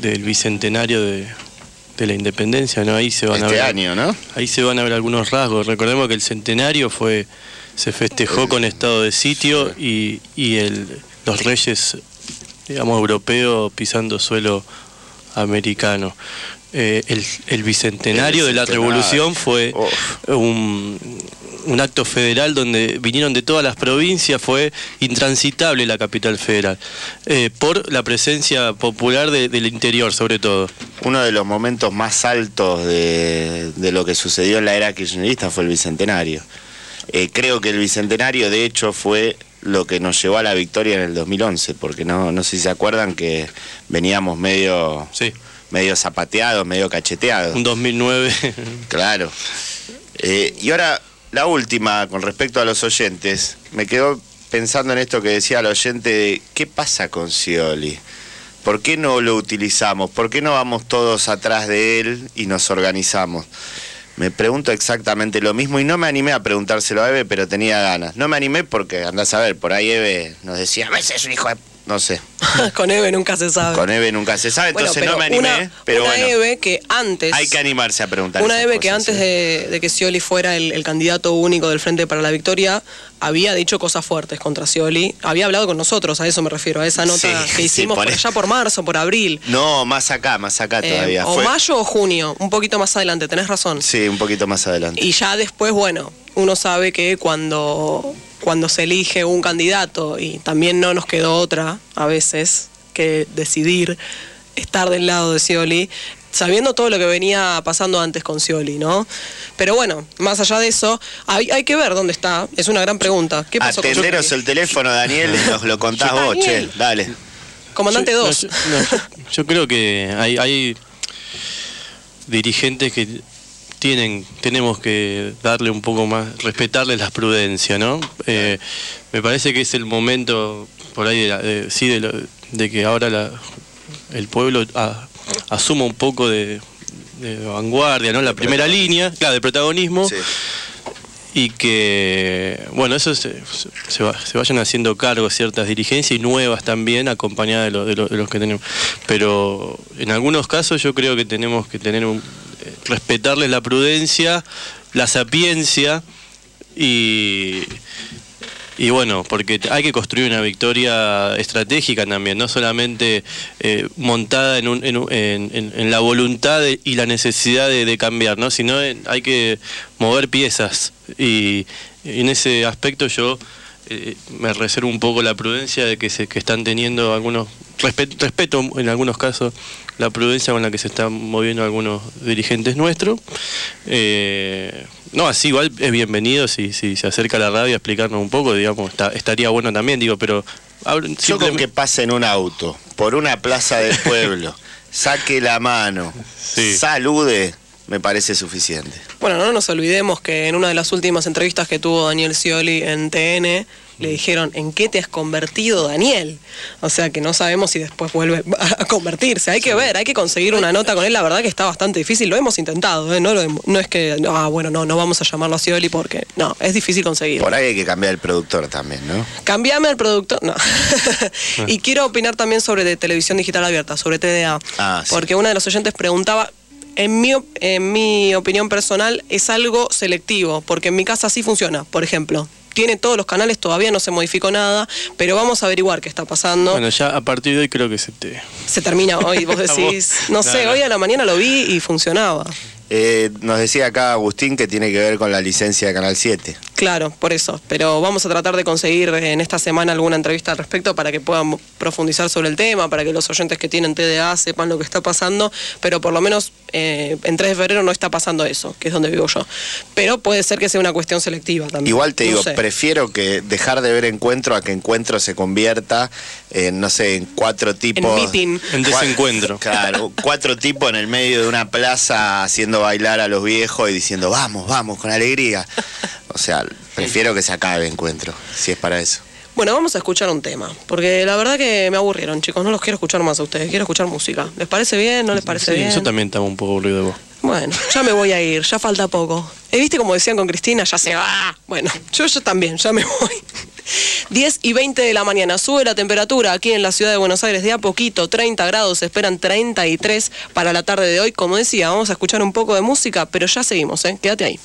del bicentenario de, de la independencia, ¿no? Ahí se van a Este ver. año, ¿no? Ahí se van a ver algunos rasgos. Recordemos que el centenario fue se festejó con estado de sitio y, y el, los reyes, digamos, europeos pisando suelo americano. Eh, el, el bicentenario de la revolución fue un, un acto federal donde vinieron de todas las provincias, fue intransitable la capital federal, eh, por la presencia popular de- del interior sobre todo. Uno de los momentos más altos de, de lo que sucedió en la era kirchnerista fue el Bicentenario. Eh, creo que el Bicentenario, de hecho, fue lo que nos llevó a la victoria en el 2011, porque no, no sé si se acuerdan que veníamos medio, medio zapateados, medio cacheteados. Un 2009. Claro. Eh, y ahora, la última, con respecto a los oyentes, me quedo pensando en esto que decía el oyente de qué pasa con Scioli. ¿Por qué no lo utilizamos? ¿Por qué no vamos todos atrás de él y nos organizamos? Me pregunto exactamente lo mismo y no me animé a preguntárselo a Eve, pero tenía ganas. No me animé porque, andás a ver, por ahí Eve nos decía, a es un hijo de... No sé, [laughs] Con Eve nunca se sabe. con Eve nunca se sabe, entonces no me animé, una, pero una bueno, Eve que antes... hay que animarse a preguntar. Una Eve que antes sí. de, de que Scioli fuera el, el candidato único del Frente para la Victoria, había dicho cosas fuertes contra Scioli. Había hablado con nosotros, a eso me refiero, a esa nota Sí, que [laughs] sí, hicimos por por allá por marzo, por abril. No, más acá, más acá Eh, todavía. o Fue- mayo o junio, un poquito más adelante, tenés razón. Sí, un poquito más adelante. Y ya después, bueno, uno sabe que cuando, cuando se elige un candidato, y también no nos quedó otra a veces que decidir estar del lado de Scioli, sabiendo todo lo que venía pasando antes con Scioli, ¿no? Pero bueno, más allá de eso, hay, hay que ver dónde está. Es una gran pregunta. ¿Qué pasó con Atenderos Scioli? el teléfono, Daniel, y nos lo contás vos, che. Dale. Comandante Yo- no, 2. yo, no, yo- yo creo que hay, hay dirigentes que tienen, tenemos que darle un poco más, respetarles la prudencia, ¿no? Eh, me parece que es el momento, por ahí, de, la- de- sí, de, lo- de que ahora la- el pueblo a- asuma un poco de, de vanguardia, ¿no? La primera línea, claro, de protagonismo. Y que, bueno, eso se, se se vayan haciendo cargo ciertas dirigencias y nuevas también, acompañadas de, lo- de lo- de los que tenemos. Pero en algunos casos yo creo que tenemos que tener un, eh, respetarles la prudencia, la sapiencia y, y bueno, porque hay que construir una victoria estratégica también, no solamente eh, montada en, un- en en- en- la voluntad de- y la necesidad de, cambiar, ¿no? sino hay que mover piezas. Y en ese aspecto yo eh, me reservo un poco la prudencia de que, se, que están teniendo algunos, respe- respeto en algunos casos la prudencia con la que se están moviendo algunos dirigentes nuestros. Eh, no, así igual es bienvenido si, si se acerca a la radio a explicarnos un poco, digamos, está- estaría bueno también, digo, pero... hablo- Yo con simplemente- que pase en un auto, por una plaza del pueblo, [laughs] saque la mano, salude, me parece suficiente. Bueno, no nos olvidemos que en una de las últimas entrevistas que tuvo Daniel Scioli en TN, le dijeron, ¿en qué te has convertido, Daniel? O sea que no sabemos si después vuelve [laughs] a convertirse. Hay que ver, hay que conseguir una nota con él. La verdad que está bastante difícil. Lo hemos intentado, ¿eh? no, lo hemos- no es que, ah, bueno, no, no vamos a llamarlo a Scioli porque, no, es difícil conseguir. Por ahí hay que cambiar el productor también, ¿no? Cambiame al productor, no. [laughs] y quiero opinar también sobre de televisión digital abierta, sobre TDA. Ah, sí. Porque una de los oyentes preguntaba, en mi, op- en mi opinión personal, es algo selectivo, porque en mi casa sí funciona, por ejemplo. Tiene todos los canales, todavía no se modificó nada, pero vamos a averiguar qué está pasando. Bueno, ya a partir de hoy creo que se te... Se termina hoy, vos [laughs] decís, no sé, No, no. hoy a la mañana lo vi y funcionaba. Eh, nos decía acá Agustín que tiene que ver con la licencia de Canal 7. Claro, por eso. Pero vamos a tratar de conseguir en esta semana alguna entrevista al respecto para que puedan profundizar sobre el tema, para que los oyentes que tienen TDA sepan lo que está pasando. Pero por lo menos eh, en 3 de febrero no está pasando eso, que es donde vivo yo. Pero puede ser que sea una cuestión selectiva también. Igual te No digo, sé. prefiero que dejar de ver encuentro a que encuentro se convierta en, no sé, en cuatro tipos. meeting. En desencuentro. Claro, [laughs] cuatro tipos en el medio de una plaza haciendo bailar a los viejos y diciendo, vamos, vamos, con alegría. O sea, prefiero que se acabe el encuentro, si es para eso. Bueno, vamos a escuchar un tema, porque la verdad que me aburrieron, chicos. No los quiero escuchar más a ustedes, quiero escuchar música. ¿Les parece bien? ¿No les parece Sí, bien? yo también estaba un poco aburrido de vos. Bueno, ya me voy a ir, ya falta poco. ¿Eh, ¿Viste como decían con Cristina? Ya se va. Bueno, yo, yo también, ya me voy. [laughs] 10 y 20 de la mañana. Sube la temperatura aquí en la ciudad de Buenos Aires de a poquito, 30 grados, se esperan 33 para la tarde de hoy. Como decía, vamos a escuchar un poco de música, pero ya seguimos, ¿eh? Quédate ahí.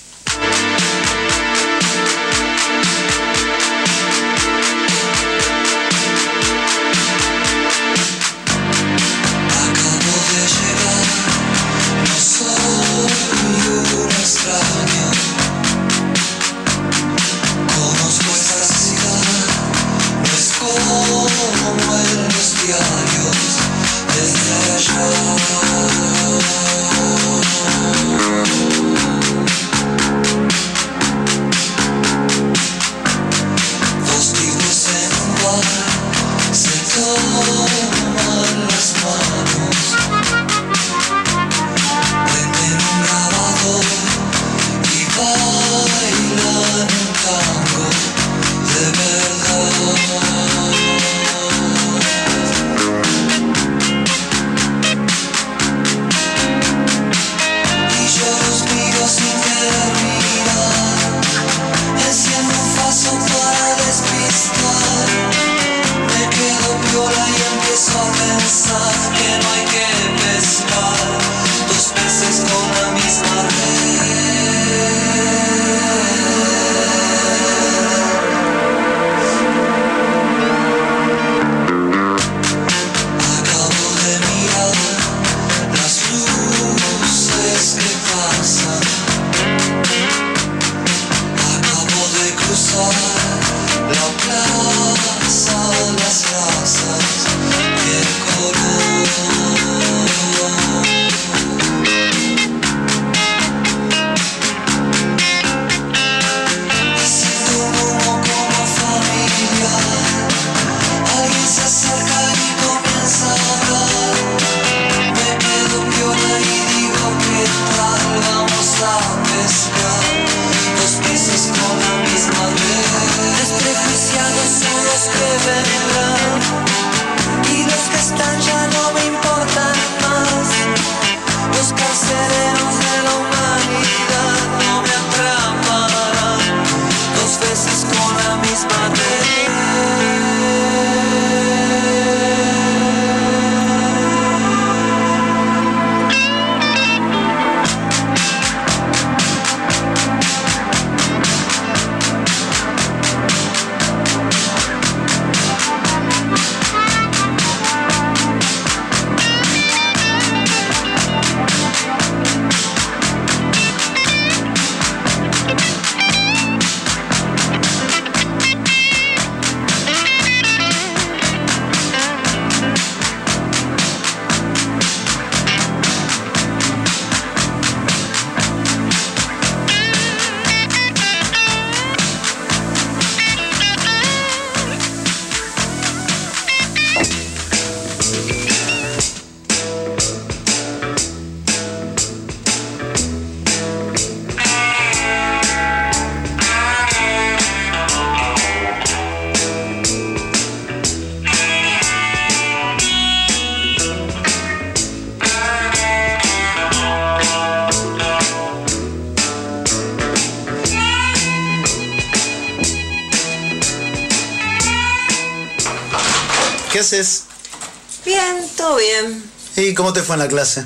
Te fue en la clase?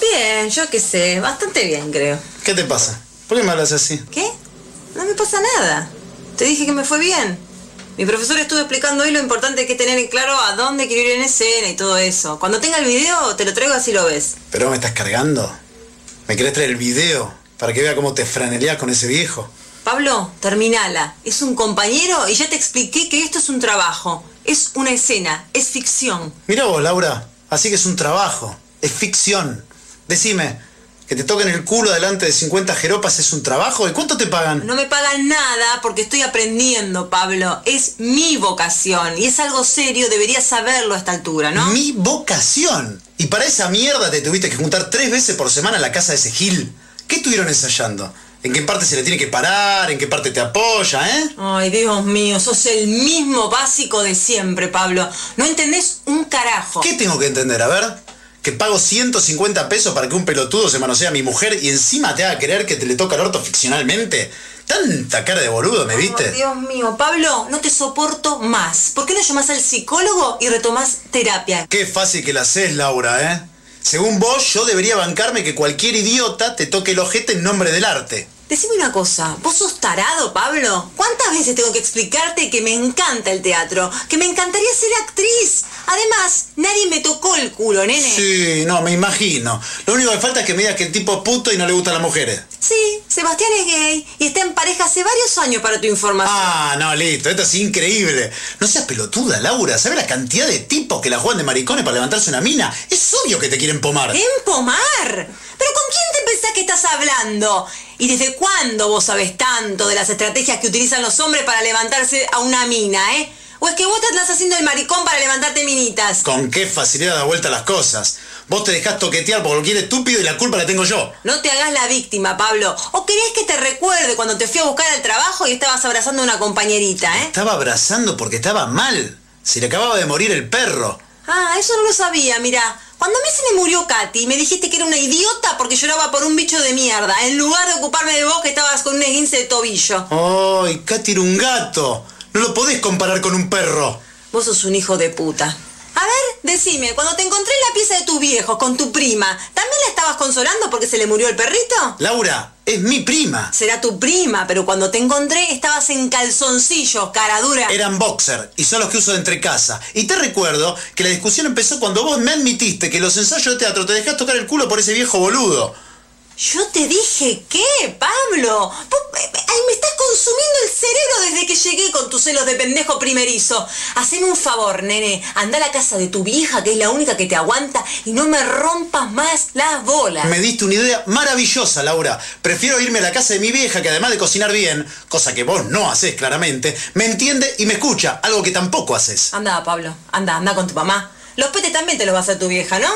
Bien, yo qué sé, bastante bien creo. ¿Qué te pasa? ¿Por qué me hablas así? ¿Qué? No me pasa nada. Te dije que me fue bien. Mi profesor estuvo explicando hoy lo importante que es tener en claro a dónde quiero ir en escena y todo eso. Cuando tenga el video, te lo traigo así lo ves. ¿Pero me estás cargando? ¿Me querés traer el video para que vea cómo te franeleas con ese viejo? Pablo, terminala. Es un compañero y ya te expliqué que esto es un trabajo. Es una escena, es ficción. Mira vos, Laura. Así que es un trabajo. Es ficción. Decime, que te toquen el culo delante de 50 jeropas es un trabajo. ¿Y cuánto te pagan? No me pagan nada porque estoy aprendiendo, Pablo. Es mi vocación y es algo serio, deberías saberlo a esta altura, ¿no? Mi vocación. Y para esa mierda te tuviste que juntar tres veces por semana en la casa de ese Gil. ¿Qué estuvieron ensayando? ¿En qué parte se le tiene que parar? ¿En qué parte te apoya, eh? Ay, Dios mío, sos el mismo básico de siempre, Pablo. No entendés un carajo. ¿Qué tengo que entender? A ver. Que pago 150 pesos para que un pelotudo se manosee a mi mujer y encima te haga creer que te le toca el orto ficcionalmente. Tanta cara de boludo, ¿me viste? Ay, Dios mío, Pablo, no te soporto más. ¿Por qué no llamás al psicólogo y retomás terapia? Qué fácil que la haces, Laura, ¿eh? Según vos, yo debería bancarme que cualquier idiota te toque el ojete en nombre del arte. Decime una cosa, ¿vos sos tarado, Pablo? ¿Cuántas veces tengo que explicarte que me encanta el teatro? Que me encantaría ser actriz. Además, nadie me tocó el culo, nene. Sí, no, me imagino. Lo único que falta es que me digas que el tipo es puto y no le gustan las mujeres. Sí, Sebastián es gay y está en pareja hace varios años para tu información. Ah, no, listo, esto es increíble. No seas pelotuda, Laura. ¿Sabes la cantidad de tipos que la juegan de maricones para levantarse una mina? Es obvio que te quieren pomar. ¿Empomar? ¿Pero con quién te pensás que estás hablando? ¿Y desde cuándo vos sabés tanto de las estrategias que utilizan los hombres para levantarse a una mina, eh? ¿O es que vos te andás haciendo el maricón para levantarte minitas? Con qué facilidad da vuelta las cosas. Vos te dejás toquetear por cualquier estúpido y la culpa la tengo yo. No te hagas la víctima, Pablo. ¿O querés que te recuerde cuando te fui a buscar al trabajo y estabas abrazando a una compañerita, eh? Estaba abrazando porque estaba mal. Se le acababa de morir el perro. Ah, eso no lo sabía, mira. Cuando a mí se me murió Katy, me dijiste que era una idiota porque lloraba por un bicho de mierda, en lugar de ocuparme de vos que estabas con un esguince de tobillo. ¡Ay, Katy era un gato! No lo podés comparar con un perro. Vos sos un hijo de puta. A ver, decime, cuando te encontré en la pieza de tu viejo con tu prima, ¿también la estabas consolando porque se le murió el perrito? Laura, es mi prima. Será tu prima, pero cuando te encontré estabas en calzoncillos, cara dura. Eran boxer y son los que uso de entre casa. Y te recuerdo que la discusión empezó cuando vos me admitiste que en los ensayos de teatro te dejás tocar el culo por ese viejo boludo. Yo te dije qué, Pablo. Vos, eh, ay, me estás consumiendo el cerebro desde que llegué con tus celos de pendejo primerizo. Haceme un favor, nene. Anda a la casa de tu vieja, que es la única que te aguanta, y no me rompas más las bolas. Me diste una idea maravillosa, Laura. Prefiero irme a la casa de mi vieja, que además de cocinar bien, cosa que vos no haces claramente, me entiende y me escucha, algo que tampoco haces. Anda, Pablo. Anda, anda con tu mamá. Los petes también te los va a hacer tu vieja, ¿no?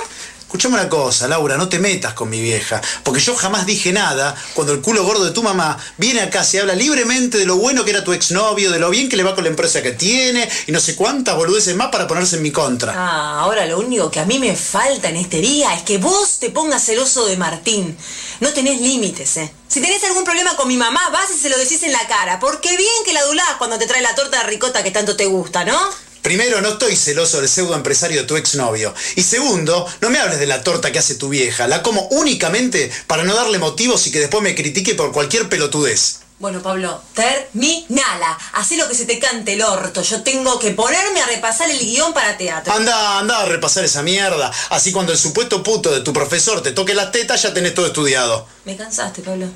Escuchame una cosa, Laura, no te metas con mi vieja, porque yo jamás dije nada cuando el culo gordo de tu mamá viene acá y habla libremente de lo bueno que era tu exnovio, de lo bien que le va con la empresa que tiene y no sé cuántas boludeces más para ponerse en mi contra. Ah, ahora lo único que a mí me falta en este día es que vos te pongas celoso de Martín. No tenés límites, ¿eh? Si tenés algún problema con mi mamá, vas y se lo decís en la cara, porque bien que la adulás cuando te trae la torta de ricota que tanto te gusta, ¿no? Primero, no estoy celoso del pseudo empresario de tu exnovio. Y segundo, no me hables de la torta que hace tu vieja. La como únicamente para no darle motivos y que después me critique por cualquier pelotudez. Bueno, Pablo, terminala. Hacé lo que se te cante el orto. Yo tengo que ponerme a repasar el guion para teatro. Anda, anda a repasar esa mierda. Así cuando el supuesto puto de tu profesor te toque las tetas, ya tenés todo estudiado. Me cansaste, Pablo.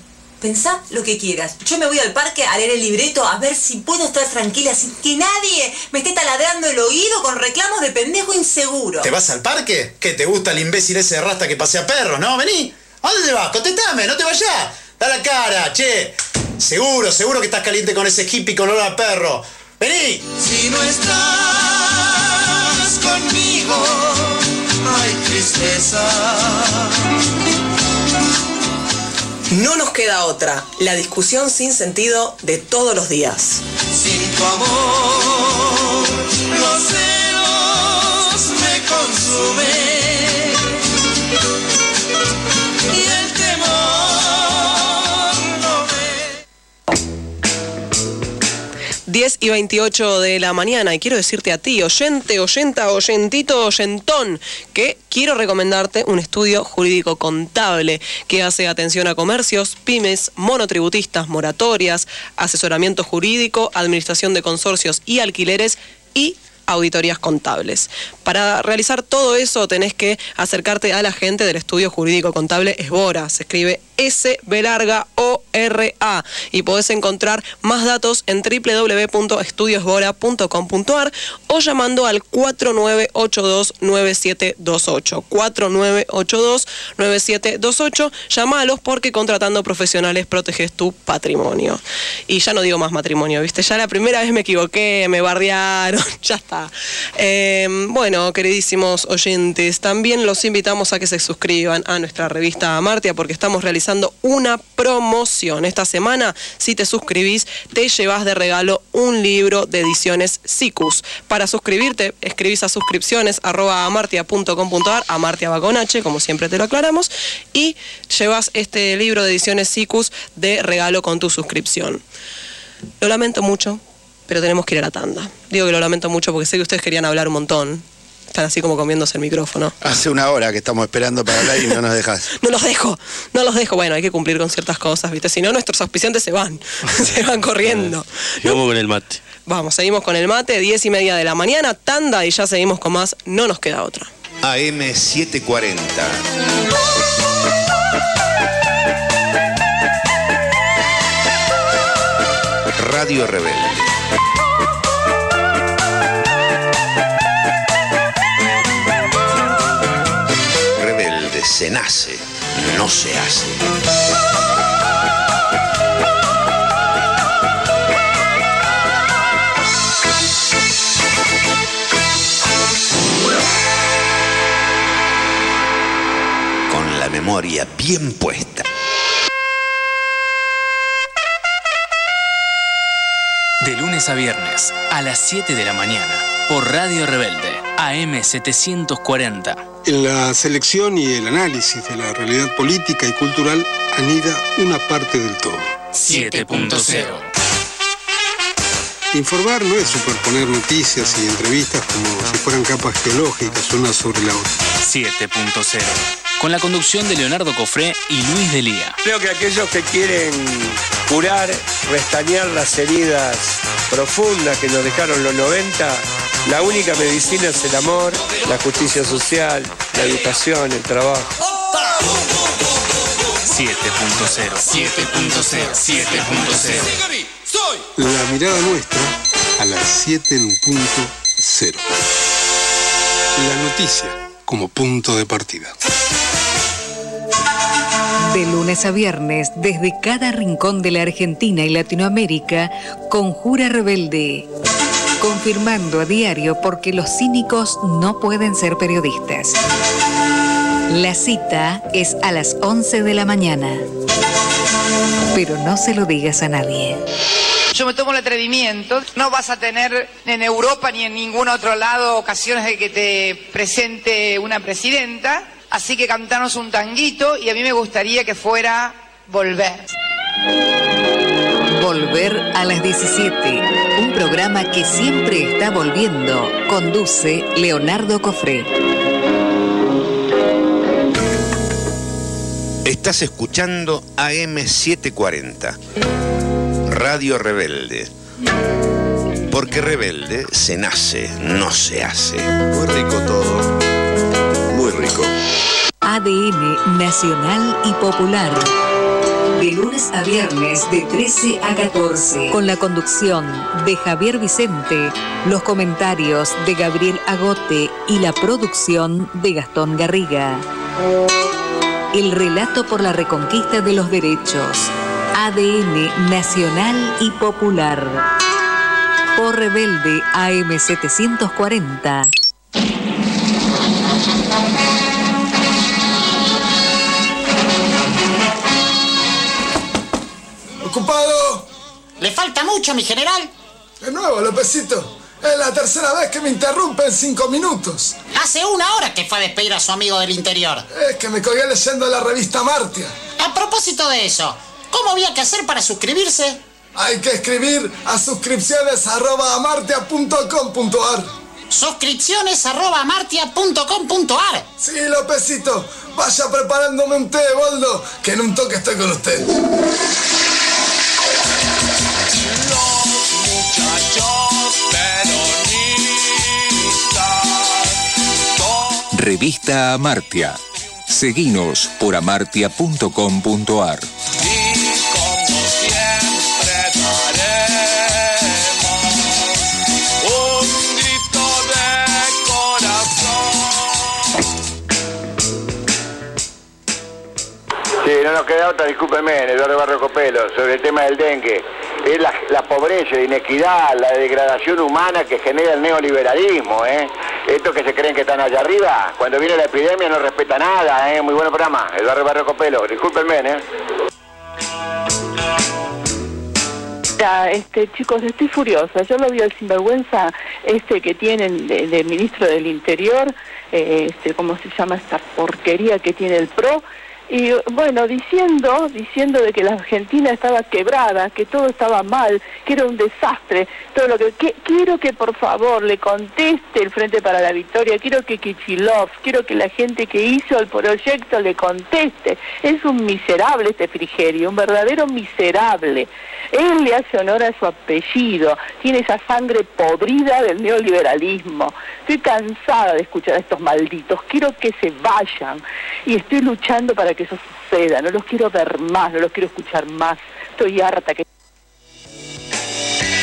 Pensá lo que quieras. Yo me voy al parque a leer el libreto a ver si puedo estar tranquila sin que nadie me esté taladrando el oído con reclamos de pendejo inseguro. ¿Te vas al parque? ¿Qué te gusta el imbécil ese de rasta que pasea perro, no? Vení. ¿A dónde vas? Contestame, no te vayas. Da la cara, che. Seguro, seguro que estás caliente con ese hippie con olor a perro. Vení. Si no estás conmigo, hay tristeza. No nos queda otra, la discusión sin sentido de todos los días. 10 y y 28 de la mañana. Y quiero decirte a ti, oyente, oyenta, oyentito, oyentón, que quiero recomendarte un estudio jurídico contable que hace atención a comercios, pymes, monotributistas, moratorias, asesoramiento jurídico, administración de consorcios y alquileres y auditorías contables. Para realizar todo eso tenés que acercarte a la gente del estudio jurídico contable Esbora. Se escribe S O R A y podés encontrar más datos en www.estudiosbora.com.ar o llamando al 4982-9728. 4982-9728. Llámalos porque contratando profesionales proteges tu patrimonio. Y ya no digo más matrimonio, ¿viste? Ya la primera vez me equivoqué, me bardearon, [laughs] ya está. Eh, bueno, queridísimos oyentes, también los invitamos a que se suscriban a nuestra revista Amartia porque estamos realizando una promoción. Esta semana, si te suscribís, te llevas de regalo un libro de ediciones SICUS. Para suscribirte, escribís a suscripciones arroba amartia.com.ar, amartia va con H, como siempre te lo aclaramos, y llevas este libro de ediciones SICUS de regalo con tu suscripción. Lo lamento mucho, pero tenemos que ir a la tanda. Digo que lo lamento mucho porque sé que ustedes querían hablar un montón. Están así como comiéndose el micrófono. Hace una hora que estamos esperando para hablar y no nos dejas. [laughs] No los dejo, no los dejo. Bueno, hay que cumplir con ciertas cosas, ¿viste? Si no, nuestros auspiciantes se van, [laughs] se van corriendo. Y vamos con el mate. Vamos, seguimos con el mate, 10 y media de la mañana, tanda y ya seguimos con más. No nos queda otra. AM740. Radio Rebelde. Se nace, no se hace. Con la memoria bien puesta. De lunes a viernes, a las 7 de la mañana, por Radio Rebelde, AM740. En la selección y el análisis de la realidad política y cultural anida una parte del todo. 7.0. Informar no es superponer noticias y entrevistas como si fueran capas geológicas una sobre la otra. 7.0. Con la conducción de Leonardo Cofré y Luis Delía. Creo que aquellos que quieren curar, restañar las heridas profundas que nos dejaron los 90, la única medicina es el amor, la justicia social, la educación, el trabajo. 7.0. 7.0. 7.0. La mirada nuestra a las 7 en punto cero. La noticia como punto de partida. De lunes a viernes, desde cada rincón de la Argentina y Latinoamérica, Conjura Rebelde. Confirmando a diario porque los cínicos no pueden ser periodistas. La cita es a las 11 de la mañana. Pero no se lo digas a nadie. Yo me tomo el atrevimiento. No vas a tener en Europa ni en ningún otro lado ocasiones de que te presente una presidenta. Así que cantanos un tanguito y a mí me gustaría que fuera Volver. Volver a las 17. Un programa que siempre está volviendo. Conduce Leonardo Cofré. Estás escuchando AM740, Radio Rebelde. Porque rebelde se nace, no se hace. Muy rico todo. Muy rico. ADN Nacional y Popular. De lunes a viernes de 13 a 14. Con la conducción de Javier Vicente, los comentarios de Gabriel Agote y la producción de Gastón Garriga. El relato por la reconquista de los derechos. ADN Nacional y Popular. Por Rebelde AM740. Le falta mucho, mi general. De nuevo, Lópezito. Es la tercera vez que me interrumpe en cinco minutos. Hace una hora que fue a despedir a su amigo del interior. Es que me colgué leyendo la revista Martia. A propósito de eso, ¿cómo había que hacer para suscribirse? Hay que escribir a suscripciones arroba amartia.com.ar. Suscripciones arroba amartia.com.ar. Sí, Lópezito, vaya preparándome un té, Boldo, que en un toque estoy con usted. Revista Amartia. Seguinos por amartia.com.ar. Sí, no nos queda otra, discúlpeme, Eduardo Barrio Copelo, sobre el tema del dengue. Es la, la pobreza, la inequidad, la degradación humana que genera el neoliberalismo, ¿eh? Estos que se creen que están allá arriba, cuando viene la epidemia no respeta nada, ¿eh? Muy buen programa, Eduardo Barrio Copelo, discúlpenme, ¿eh? Este, chicos, estoy furiosa. Yo lo vi al sinvergüenza este que tienen de ministro del Interior, eh, este, ¿cómo se llama esta porquería que tiene el PRO? Y bueno, diciendo, diciendo de que la Argentina estaba quebrada, que todo estaba mal, que era un desastre, todo lo que, quiero que por favor le conteste el Frente para la Victoria, quiero que Kichilov, quiero que la gente que hizo el proyecto le conteste. Es un miserable este Frigerio, un verdadero miserable. Él le hace honor a su apellido, tiene esa sangre podrida del neoliberalismo. Estoy cansada de escuchar a estos malditos, quiero que se vayan y estoy luchando para que eso suceda, no los quiero ver más, no los quiero escuchar más, estoy harta que...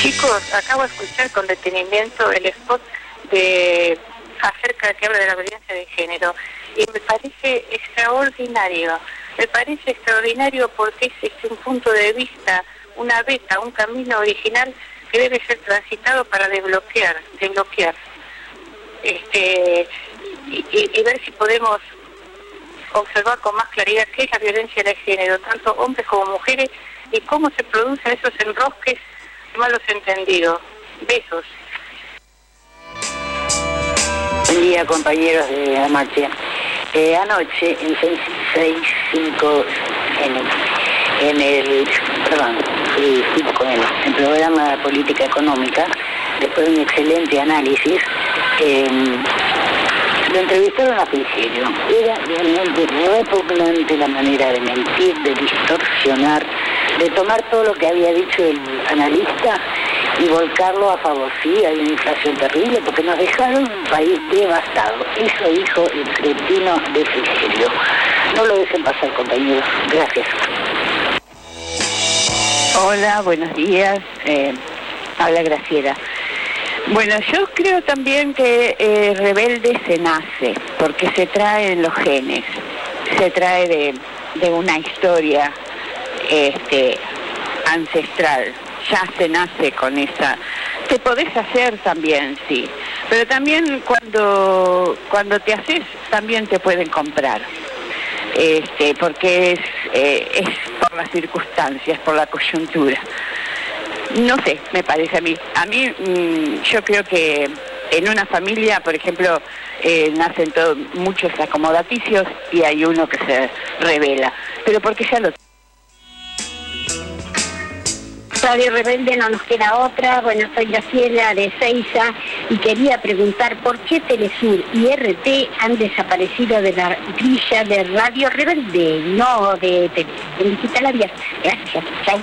Chicos, acabo de escuchar con detenimiento el spot de acerca de que habla de la violencia de género y me parece extraordinario. Me parece extraordinario porque es este, un punto de vista, una beta, un camino original que debe ser transitado para desbloquear, desbloquear. Este, y, y- y ver si podemos observar con más claridad qué es la violencia de género, tanto hombres como mujeres, y cómo se producen esos enrosques malos entendidos. Besos. Buen día, compañeros de Amartia. Eh, anoche, en 665 en en el, perdón, sí, con el, el programa de Política Económica, después de un excelente análisis, eh, lo entrevistaron a Frigerio. Era realmente repugnante la manera de mentir, de distorsionar, de tomar todo lo que había dicho el analista y volcarlo a favor. Sí, hay una inflación terrible porque nos dejaron un país devastado. Eso dijo el cretino de Frigerio. No lo dejen pasar, compañeros. Gracias. Hola, buenos días. Eh, habla Graciela. Bueno, yo creo también que eh, rebelde se nace, porque se trae en los genes, se trae de, de una historia este, ancestral, ya se nace con esa... Te podés hacer también, sí, pero también cuando, cuando te haces también te pueden comprar este, porque es, eh, es por las circunstancias, por la coyuntura. No sé, me parece a mí. A mí mm, yo creo que en una familia, por ejemplo, eh, nacen todo- muchos acomodaticios y hay uno que se revela, pero porque ya lo Radio Rebelde no nos queda otra. Bueno, soy Graciela de Seiza y quería preguntar por qué Telesur y RT han desaparecido de la grilla de Radio Rebelde, no de, de, de Digital Abierta. Gracias, chao.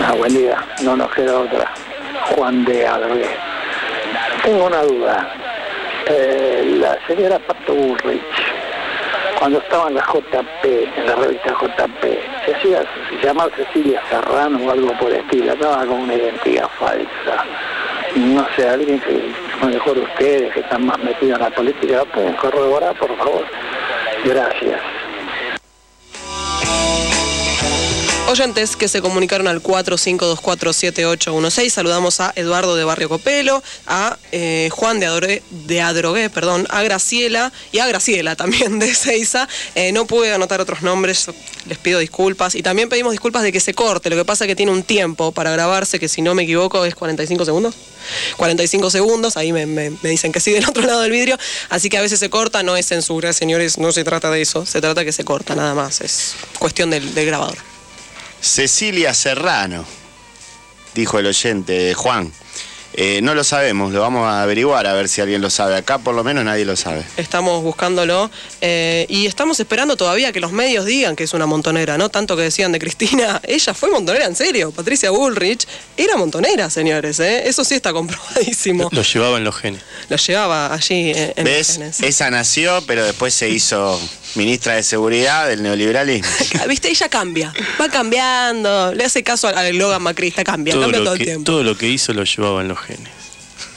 Ah, buen día, no nos queda otra. Juan de Adrogué. Tengo una duda. Eh, la señora Pato Bullrich, cuando estaba en la JP, en la revista JP, se hacía se llamaba Cecilia Serrano o algo por el estilo, andaba con una identidad falsa. No sé, alguien que, mejor ustedes que están más metidos en la política, pueden corroborar, por favor. Gracias. Oyentes que se comunicaron al 45247816. Saludamos a Eduardo de Barrio Copelo, a eh, Juan de, Adrogué, perdón, a Graciela y a Graciela también de Seiza. Eh, no pude anotar otros nombres, les pido disculpas. Y también pedimos disculpas de que se corte. Lo que pasa es que tiene un tiempo para grabarse, que si no me equivoco es 45 segundos. 45 segundos, ahí me, dicen que sí del otro lado del vidrio. Así que a veces se corta, no es censura, señores, no se trata de eso. Se trata que se corta, nada más. Es cuestión del grabador. Cecilia Serrano, dijo el oyente Juan. Eh, no lo sabemos, lo vamos a averiguar a ver si alguien lo sabe. Acá por lo menos nadie lo sabe. Estamos buscándolo eh, y estamos esperando todavía que los medios digan que es una montonera, ¿no? Tanto que decían de Cristina, [laughs] ella fue montonera en serio. Patricia Bullrich era montonera, señores, ¿eh? Eso sí está comprobadísimo. Lo llevaban los genes. Lo llevaba allí eh, en los ¿Ves? genes. Esa nació, pero después se hizo ministra de Seguridad del neoliberalismo. [laughs] Viste, ella cambia, va cambiando, le hace caso al eslogan macrista, cambia, Todo cambia todo el tiempo. todo lo que hizo lo llevaban los genes.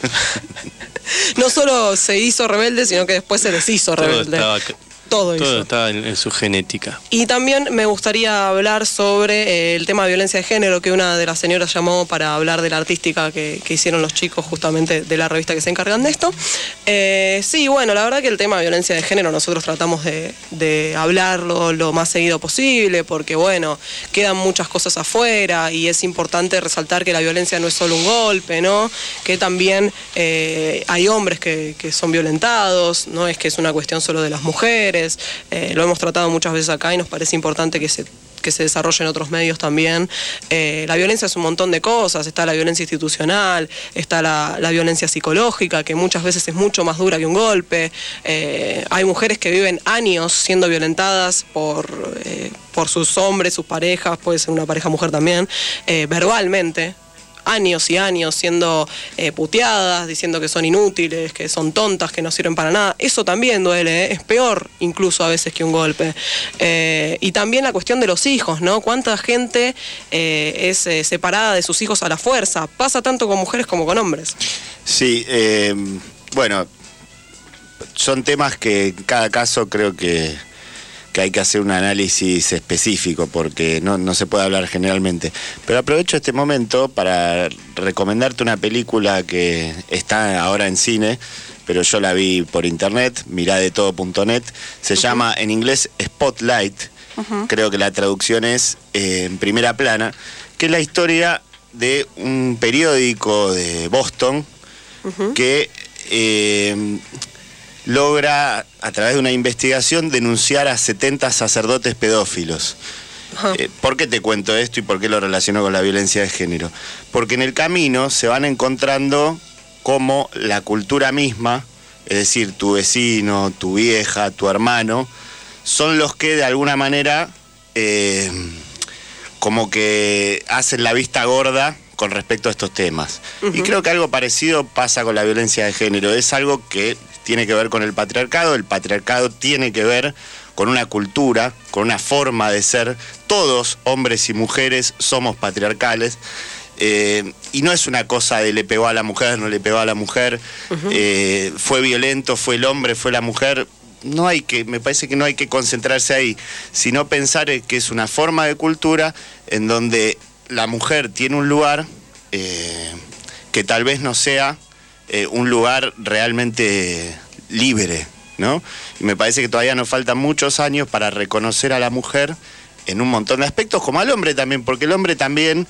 [laughs] No solo se hizo rebelde, sino que después se deshizo Todo rebelde. estaba, Todo todo estaba en, en su genética. Y también me gustaría hablar sobre eh, el tema de violencia de género, que una de las señoras llamó para hablar de la artística que, que hicieron los chicos justamente de la revista que se encargan de esto. Eh, sí, bueno, la verdad que el tema de violencia de género nosotros tratamos de, de hablarlo lo más seguido posible, porque bueno, quedan muchas cosas afuera y es importante resaltar que la violencia no es solo un golpe, ¿no? Que también eh, hay hombres que, que son violentados, no es que es una cuestión solo de las mujeres, eh, lo hemos tratado muchas veces acá y nos parece importante que se que se desarrolle en otros medios también. Eh, la violencia es un montón de cosas, está la violencia institucional, está la, la violencia psicológica, que muchas veces es mucho más dura que un golpe. Eh, hay mujeres que viven años siendo violentadas por, por sus hombres, sus parejas, puede ser una pareja mujer también, verbalmente años y años siendo eh, puteadas, diciendo que son inútiles, que son tontas, que no sirven para nada. Eso también duele, ¿eh? es peor incluso a veces que un golpe. Eh, y también la cuestión de los hijos, ¿no? ¿Cuánta gente es separada de sus hijos a la fuerza? Pasa tanto con mujeres como con hombres. Sí, bueno, son temas que en cada caso creo que, que hay que hacer un análisis específico porque no, no se puede hablar generalmente. Pero aprovecho este momento para recomendarte una película que está ahora en cine, pero yo la vi por internet, miradetodo.net. Se llama en inglés Spotlight. Creo que la traducción es eh, en primera plana, que es la historia de un periódico de Boston que eh, logra, a través de una investigación, denunciar a 70 sacerdotes pedófilos. Eh, ¿Por qué te cuento esto y por qué lo relaciono con la violencia de género? Porque en el camino se van encontrando cómo la cultura misma, es decir, tu vecino, tu vieja, tu hermano, son los que de alguna manera eh, como que hacen la vista gorda con respecto a estos temas. Y creo que algo parecido pasa con la violencia de género. Es algo que tiene que ver con el patriarcado. El patriarcado tiene que ver con una cultura, con una forma de ser. Todos, hombres y mujeres, somos patriarcales. Eh, y no es una cosa de le pegó a la mujer, no le pegó a la mujer, eh, fue violento, fue el hombre, fue la mujer. No hay que, me parece que no hay que concentrarse ahí, sino pensar en que es una forma de cultura en donde la mujer tiene un lugar eh, que tal vez no sea eh, un lugar realmente libre, ¿no? Y me parece que todavía nos faltan muchos años para reconocer a la mujer en un montón de aspectos, como al hombre también, porque el hombre también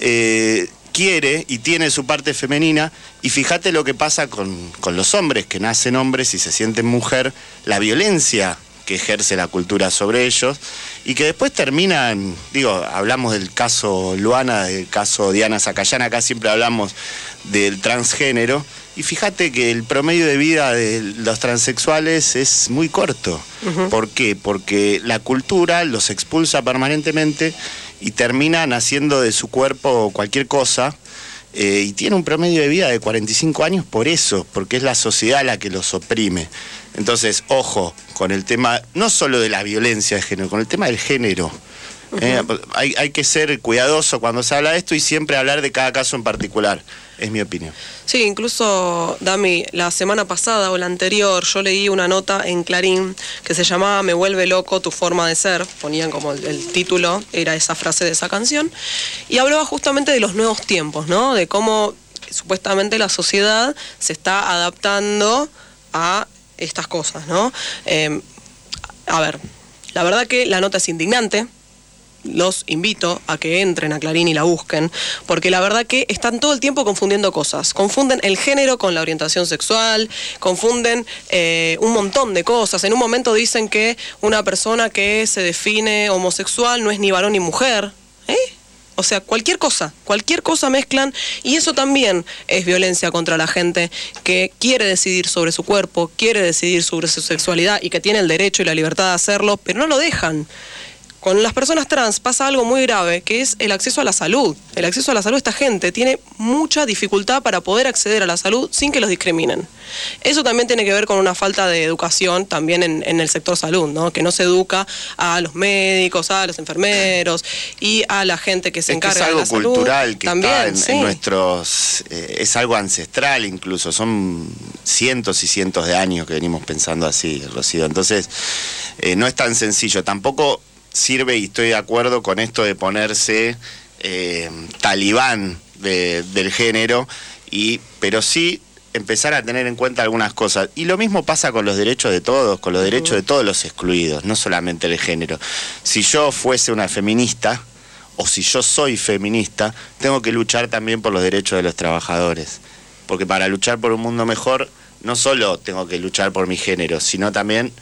eh, quiere y tiene su parte femenina, y fíjate lo que pasa con, con los hombres que nacen hombres y se sienten mujer, la violencia que ejerce la cultura sobre ellos y que después terminan, digo, hablamos del caso Luana, del caso Diana Zacayana, acá siempre hablamos del transgénero y fíjate que el promedio de vida de los transexuales es muy corto. ¿Por qué? Porque la cultura los expulsa permanentemente y terminan haciendo de su cuerpo cualquier cosa. eh, y tiene un promedio de vida de 45 años por eso, porque es la sociedad la que los oprime. Entonces, ojo con el tema, no solo de la violencia de género, con el tema del género. Eh, hay, hay que ser cuidadoso cuando se habla de esto y siempre hablar de cada caso en particular, es mi opinión. Sí, incluso, Dami, la semana pasada o la anterior yo leí una nota en Clarín que se llamaba Me vuelve loco tu forma de ser, ponían como el, el título, era esa frase de esa canción, y hablaba justamente de los nuevos tiempos, ¿no? De cómo supuestamente la sociedad se está adaptando a estas cosas, ¿no? Eh, a ver, la verdad que la nota es indignante, los invito a que entren a Clarín y la busquen, porque la verdad que están todo el tiempo confundiendo cosas. Confunden el género con la orientación sexual, confunden eh, un montón de cosas. En un momento dicen que una persona que se define homosexual no es ni varón ni mujer. ¿Eh? O sea, cualquier cosa, cualquier cosa mezclan y eso también es violencia contra la gente que quiere decidir sobre su cuerpo, quiere decidir sobre su sexualidad y que tiene el derecho y la libertad de hacerlo, pero no lo dejan. Con las personas trans pasa algo muy grave, que es el acceso a la salud. El acceso a la salud, esta gente tiene mucha dificultad para poder acceder a la salud sin que los discriminen. Eso también tiene que ver con una falta de educación también en, en el sector salud, ¿no? que no se educa a los médicos, a los enfermeros y a la gente que se Es que encarga es algo de la salud. cultural que también, está en, en nuestros. eh, es algo ancestral incluso. Son cientos y cientos de años que venimos pensando así, Rocío. Entonces, eh, no es tan sencillo. Tampoco sirve, y estoy de acuerdo con esto de ponerse eh, talibán de- del género, y, pero sí empezar a tener en cuenta algunas cosas. Y lo mismo pasa con los derechos de todos, con los derechos de todos los excluidos, no solamente el género. Si yo fuese una feminista, o si yo soy feminista, tengo que luchar también por los derechos de los trabajadores. Porque para luchar por un mundo mejor, no solo tengo que luchar por mi género, sino también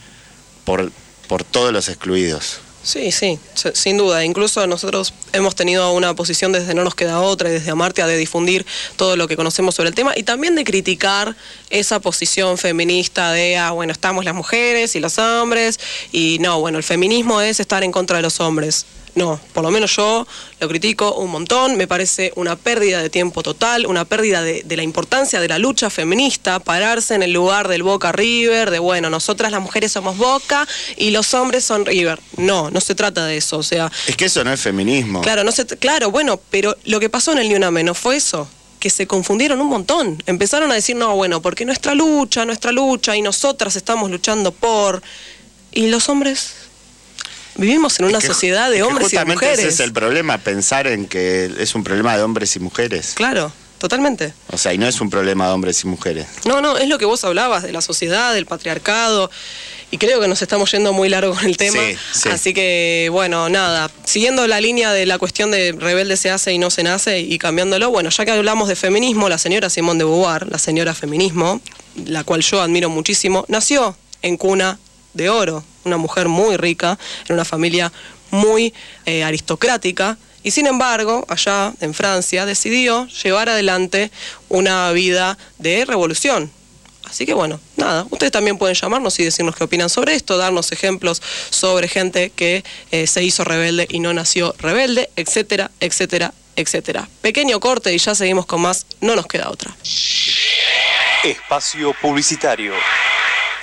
por, por todos los excluidos. Sí, sí, sin duda. Incluso nosotros hemos tenido una posición desde No Nos Queda Otra y desde Amartia de difundir todo lo que conocemos sobre el tema y también de criticar esa posición feminista de, ah, bueno, estamos las mujeres y los hombres y no, bueno, el feminismo es estar en contra de los hombres. No, por lo menos yo lo critico un montón, me parece una pérdida de tiempo total, una pérdida de, de la importancia de la lucha feminista, pararse en el lugar del Boca River, de bueno, nosotras las mujeres somos Boca y los hombres son River. No, no se trata de eso, o sea, Es que eso no es feminismo. claro, no se, claro, bueno, pero lo que pasó en el Ni Una Menos fue eso que se confundieron un montón. Empezaron a decir, no, bueno, porque nuestra lucha, nuestra lucha, y nosotras estamos luchando por... ¿Y los hombres? Vivimos en una Que sociedad de hombres y de justamente mujeres. Ese es el problema, pensar en que es un problema de hombres y mujeres. Claro, totalmente. O sea, y no es un problema de hombres y mujeres. No, no, es lo que vos hablabas de la sociedad, del patriarcado, y creo que nos estamos yendo muy largo con el tema. Sí, sí. Así que, bueno, nada, siguiendo la línea de la cuestión de rebelde se hace y no se nace, y cambiándolo, bueno, ya que hablamos de feminismo, la señora Simone de Beauvoir, la señora feminismo, la cual yo admiro muchísimo, nació en cuna de oro, una mujer muy rica, en una familia muy eh, aristocrática, y sin embargo, allá en Francia, decidió llevar adelante una vida de revolución. Así que bueno, nada, ustedes también pueden llamarnos y decirnos qué opinan sobre esto, darnos ejemplos sobre gente que eh, se hizo rebelde y no nació rebelde, etcétera, etcétera, etcétera. Pequeño corte y ya seguimos con más, no nos queda otra. Espacio Publicitario.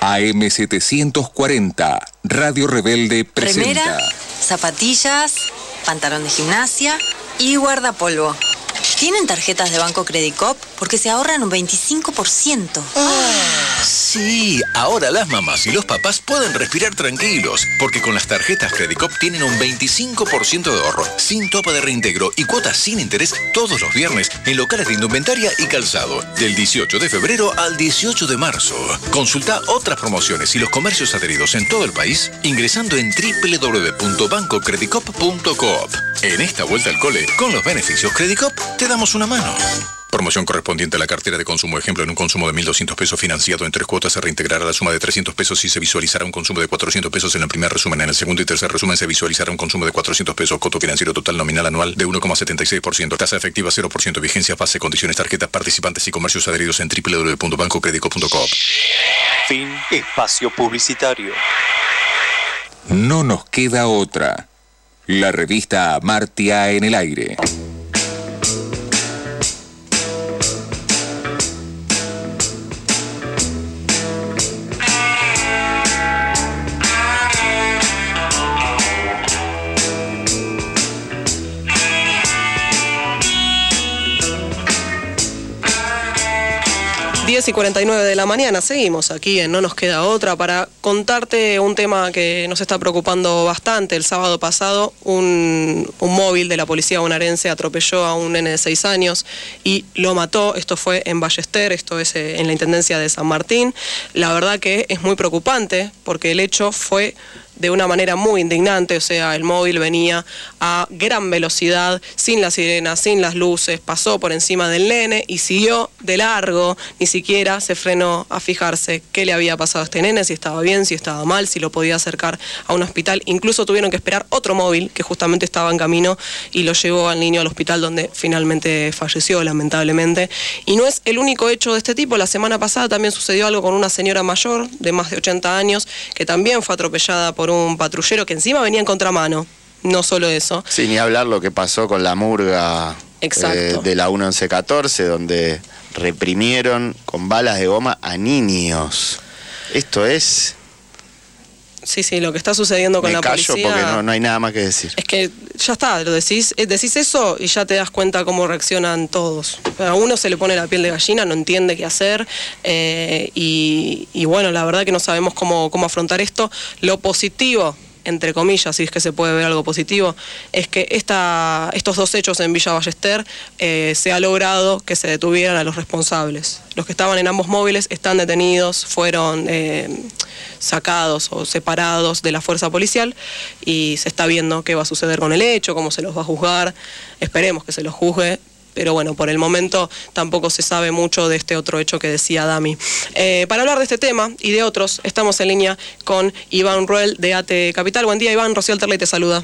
AM740, Radio Rebelde presenta. Zapatillas, pantalón de gimnasia y guardapolvo. ¿Tienen tarjetas de Banco Credicop? Porque se ahorran un 25%. Sí, ahora las mamás y los papás pueden respirar tranquilos, porque con las tarjetas Credicop tienen un 25% de ahorro, sin topa de reintegro y cuotas sin interés todos los viernes en locales de indumentaria y calzado, del 18 de febrero al 18 de marzo. Consulta otras promociones y los comercios adheridos en todo el país ingresando en www.bancocredicop.coop. En esta vuelta al cole, con los beneficios Credicop, te damos una mano. Promoción correspondiente a la cartera de consumo. Ejemplo, en un consumo de 1.200 pesos financiado en tres cuotas se reintegrará la suma de 300 pesos y se visualizará un consumo de 400 pesos en el primer resumen. En el segundo y tercer resumen se visualizará un consumo de 400 pesos. Coto financiero total nominal anual de 1,76%. Tasa efectiva 0%. Vigencia fase. Condiciones tarjetas participantes y comercios adheridos en www.bancocredico.com. Fin. Espacio Publicitario. No nos queda otra. La revista Amartia en el aire. 10 y 49 de la mañana, seguimos aquí en No nos queda otra para contarte un tema que nos está preocupando bastante. El sábado pasado un, un móvil de la policía bonaerense atropelló a un nene de 6 años y lo mató. Esto fue en Ballester, esto es eh, en la Intendencia de San Martín. La verdad que es muy preocupante porque el hecho fue de una manera muy indignante, o sea, el móvil venía a gran velocidad, sin la sirena, sin las luces, pasó por encima del nene y siguió de largo, ni siquiera se frenó a fijarse qué le había pasado a este nene, si estaba bien, si estaba mal, si lo podía acercar a un hospital. Incluso tuvieron que esperar otro móvil que justamente estaba en camino y lo llevó al niño al hospital donde finalmente falleció, lamentablemente. Y no es el único hecho de este tipo, la semana pasada también sucedió algo con una señora mayor de más de 80 años que también fue atropellada por un patrullero que encima venía en contramano. No solo eso. Sin ni hablar lo que pasó con la murga Exacto. eh, de la 1114, donde reprimieron con balas de goma a niños. Esto es... Sí, sí, lo que está sucediendo con Me la callo policía. porque no, no hay nada más que decir. Es que ya está, lo decís, eh, decís eso y ya te das cuenta cómo reaccionan todos. A uno se le pone la piel de gallina, no entiende qué hacer eh, y, y bueno, la verdad que no sabemos cómo, cómo afrontar esto. Lo positivo, entre comillas, si es que se puede ver algo positivo, es que esta, estos dos hechos en Villa Ballester eh, se ha logrado que se detuvieran a los responsables. Los que estaban en ambos móviles están detenidos, fueron eh, sacados o separados de la fuerza policial y se está viendo qué va a suceder con el hecho, cómo se los va a juzgar. Esperemos que se los juzgue. Pero bueno, por el momento tampoco se sabe mucho de este otro hecho que decía Dami. Eh, para hablar de este tema y de otros, estamos en línea con Iván Ruel de AT Capital. Buen día, Iván. Rocío Alterley te saluda.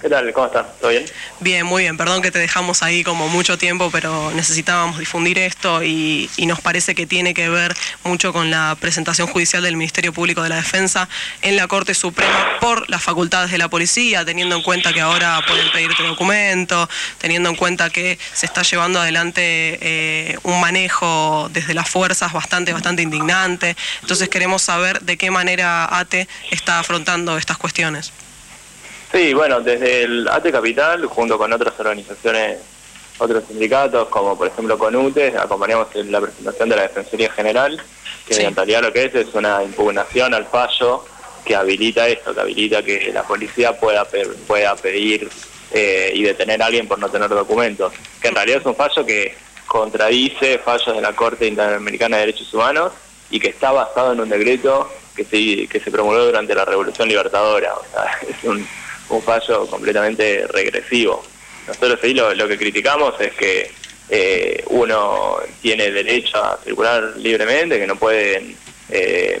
¿Qué tal? ¿Cómo estás? ¿Todo bien? Bien, muy bien. Perdón que te dejamos ahí como mucho tiempo, pero necesitábamos difundir esto y, nos parece que tiene que ver mucho con la presentación judicial del Ministerio Público de la Defensa en la Corte Suprema por las facultades de la policía, teniendo en cuenta que ahora pueden pedirte documento, teniendo en cuenta que se está llevando adelante eh, un manejo desde las fuerzas bastante, bastante indignante. Entonces queremos saber de qué manera ATE está afrontando estas cuestiones. Sí, bueno, desde el AT Capital, junto con otras organizaciones, otros sindicatos, como por ejemplo con UTE, acompañamos en la presentación de la Defensoría General, que en realidad lo que es es una impugnación al fallo que habilita esto, que habilita que la policía pueda, pe- pueda pedir eh, y detener a alguien por no tener documentos, que en realidad es un fallo que contradice fallos de la Corte Interamericana de Derechos Humanos y que está basado en un decreto que se, que se promulgó durante la Revolución Libertadora. O sea, [laughs] es un, un fallo completamente regresivo. Nosotros ahí lo, lo que criticamos es que eh, uno tiene derecho a circular libremente, que no pueden eh,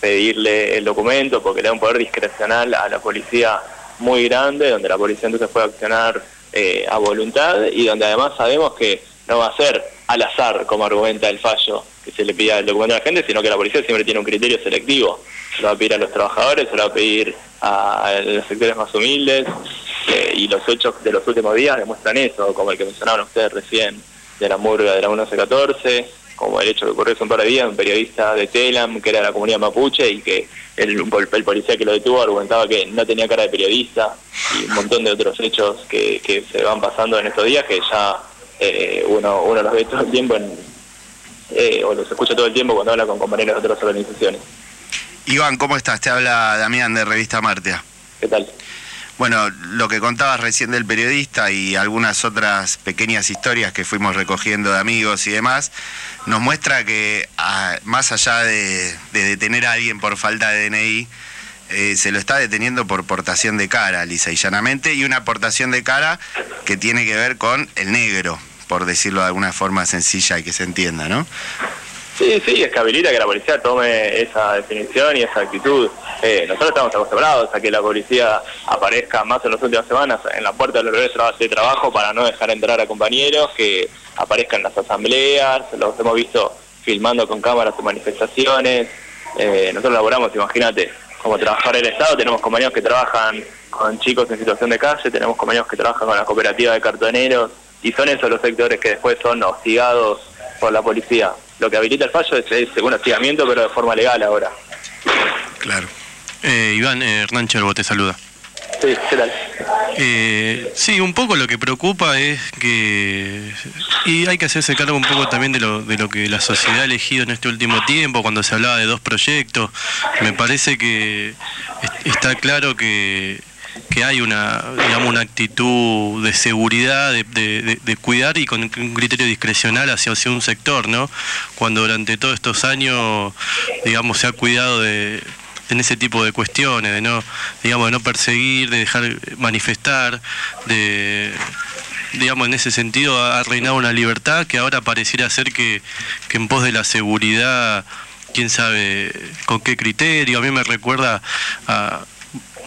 pedirle el documento porque le da un poder discrecional a la policía muy grande, donde la policía entonces puede accionar eh, a voluntad y donde además sabemos que no va a ser al azar, como argumenta el fallo, que se le pida el documento a la gente, sino que la policía siempre tiene un criterio selectivo. Se lo va a pedir a los trabajadores, se lo va a pedir a, los sectores más humildes, eh, y los hechos de los últimos días demuestran eso, como el que mencionaban ustedes recién, de la murga de la 1114, como el hecho que ocurrió hace un par de días, un periodista de Telam, que era de la comunidad mapuche, y que el, el policía que lo detuvo argumentaba que no tenía cara de periodista, y un montón de otros hechos que, que se van pasando en estos días, que ya eh, uno, uno los ve todo el tiempo, en, eh, o los escucha todo el tiempo cuando habla con compañeros de otras organizaciones. Iván, ¿cómo estás? Te habla Damián de Revista Martia. ¿Qué tal? Bueno, lo que contabas recién del periodista y algunas otras pequeñas historias que fuimos recogiendo de amigos y demás, nos muestra que más allá de, de detener a alguien por falta de DNI, eh, se lo está deteniendo por portación de cara, lisa y llanamente, y una portación de cara que tiene que ver con el negro, por decirlo de alguna forma sencilla y que se entienda, ¿no? Sí, sí, es que habilita que la policía tome esa definición y esa actitud. Eh, nosotros estamos acostumbrados a que la policía aparezca más en las últimas semanas en la puerta de los lugares de trabajo para no dejar entrar a compañeros, que aparezcan en las asambleas, los hemos visto filmando con cámaras en manifestaciones. Eh, nosotros laboramos, imagínate, como trabajador del Estado, tenemos compañeros que trabajan con chicos en situación de calle, tenemos compañeros que trabajan con la cooperativa de cartoneros, y son esos los sectores que después son hostigados por la policía. Lo que habilita el fallo es, es un hostigamiento, pero de forma legal ahora. Claro. Eh, Iván, eh, Hernán Cherbo te saluda. Sí, ¿qué tal? Eh, sí, un poco lo que preocupa es que... Y hay que hacerse cargo un poco también de lo, de lo que la sociedad ha elegido en este último tiempo, cuando se hablaba de dos proyectos. Me parece que est- está claro que, que hay una, digamos, una actitud de seguridad, de, de- de- cuidar y con un criterio discrecional hacia, hacia un sector, ¿no? Cuando durante todos estos años, digamos, se ha cuidado de en ese tipo de cuestiones, de no, digamos, de no perseguir, de dejar manifestar, de digamos, en ese sentido ha reinado una libertad que ahora pareciera ser que, que en pos de la seguridad, quién sabe con qué criterio, a mí me recuerda a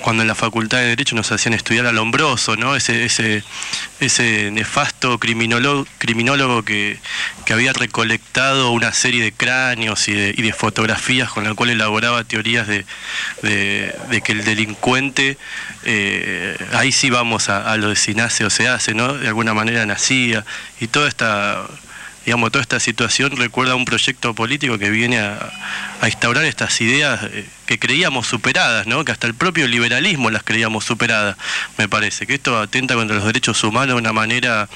cuando en la Facultad de Derecho nos hacían estudiar a Lombroso, ¿no? Ese, ese, ese nefasto criminólogo, criminólogo que, que había recolectado una serie de cráneos y de, y de fotografías con la cual elaboraba teorías de, de- de que el delincuente, eh, ahí sí vamos a, a lo de si nace o se hace, ¿no? De alguna manera nacía. Y toda esta digamos, toda esta situación recuerda a un proyecto político que viene a, instaurar estas ideas eh, que creíamos superadas, ¿no? que hasta el propio liberalismo las creíamos superadas, me parece, que esto atenta contra los derechos humanos de una manera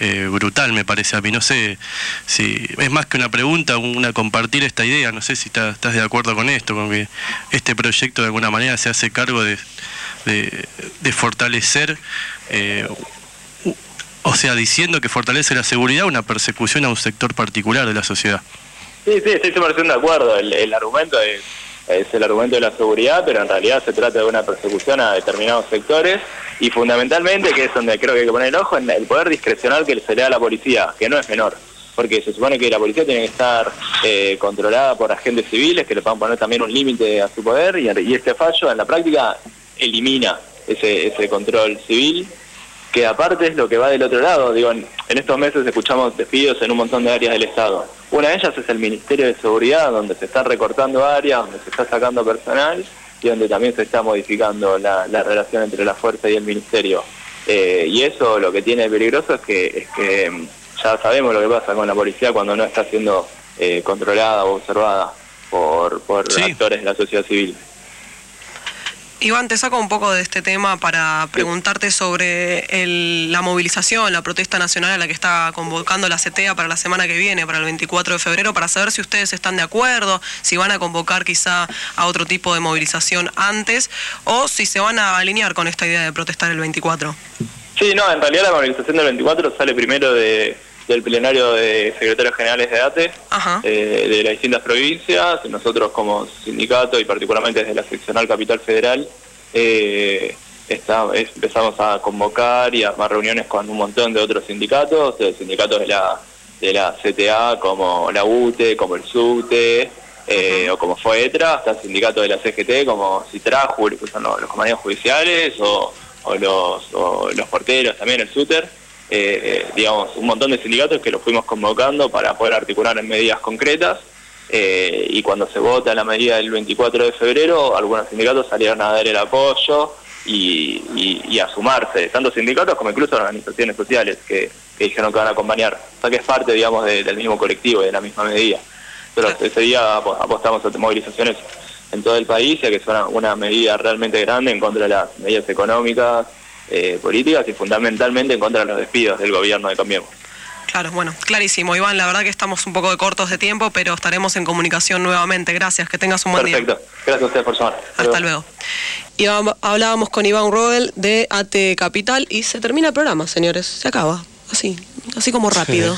eh, brutal, me parece a mí. No sé si es más que una pregunta, una compartir esta idea, no sé si está- estás de acuerdo con esto, con que este proyecto de alguna manera se hace cargo de fortalecer eh, o sea, diciendo que fortalece la seguridad una persecución a un sector particular de la sociedad. Sí, sí, estoy 100% de acuerdo. El, el argumento es, el argumento de la seguridad, pero en realidad se trata de una persecución a determinados sectores y fundamentalmente, que es donde creo que hay que poner el ojo, en el poder discrecional que se le da a la policía, que no es menor. Porque se supone que la policía tiene que estar eh, controlada por agentes civiles que le puedan poner también un límite a su poder y, y este fallo en la práctica elimina ese, ese control civil que aparte es lo que va del otro lado. Digo, en, en estos meses escuchamos despidos en un montón de áreas del Estado. Una de ellas es el Ministerio de Seguridad, donde se están recortando áreas, donde se está sacando personal y donde también se está modificando la, la relación entre la fuerza y el Ministerio. Eh, y eso lo que tiene de peligroso es que, es que mm, ya sabemos lo que pasa con la policía cuando no está siendo eh, controlada o observada por, por actores de la sociedad civil. Iván, te saco un poco de este tema para preguntarte sobre la movilización, la protesta nacional a la que está convocando la CETEA para la semana que viene, para el 24 de febrero, para saber si ustedes están de acuerdo, si van a convocar quizá a otro tipo de movilización antes o si se van a alinear con esta idea de protestar el 24. Sí, no, en realidad la movilización del 24 sale primero de, del plenario de secretarios generales de ATE, eh, de las distintas provincias. Nosotros como sindicato y particularmente desde la seccional Capital Federal eh, está- es- empezamos a convocar y a armar reuniones con un montón de otros sindicatos, de sindicatos de la, de la CTA como la UTE, como el SUTE, eh, o como FOETRA, hasta sindicatos de la CGT como CITRAJU, que son los, los compañeros judiciales, o, o los, o los porteros también, el SUTER, eh, eh, digamos, un montón de sindicatos que los fuimos convocando para poder articular en medidas concretas. eh, y cuando se vota la medida del 24 de febrero, algunos sindicatos salieron a dar el apoyo y, y- y a sumarse, tanto sindicatos como incluso organizaciones sociales que, que dijeron que van a acompañar. O sea que es parte, digamos, de- del mismo colectivo y de la misma medida. Pero ese día apo- apostamos a movilizaciones en todo el país, ya que es una, una medida realmente grande en contra de las medidas económicas, eh, políticas y fundamentalmente en contra de los despidos del gobierno de Cambiemos. Claro, bueno, clarísimo. Iván, la verdad que estamos un poco de cortos de tiempo, pero estaremos en comunicación nuevamente. Gracias, que tengas un buen día. Perfecto. Gracias a ustedes por llamar. Hasta luego. Iván- hablábamos con Iván Roel de AT Capital y se termina el programa, señores. Se acaba. Así, así como rápido.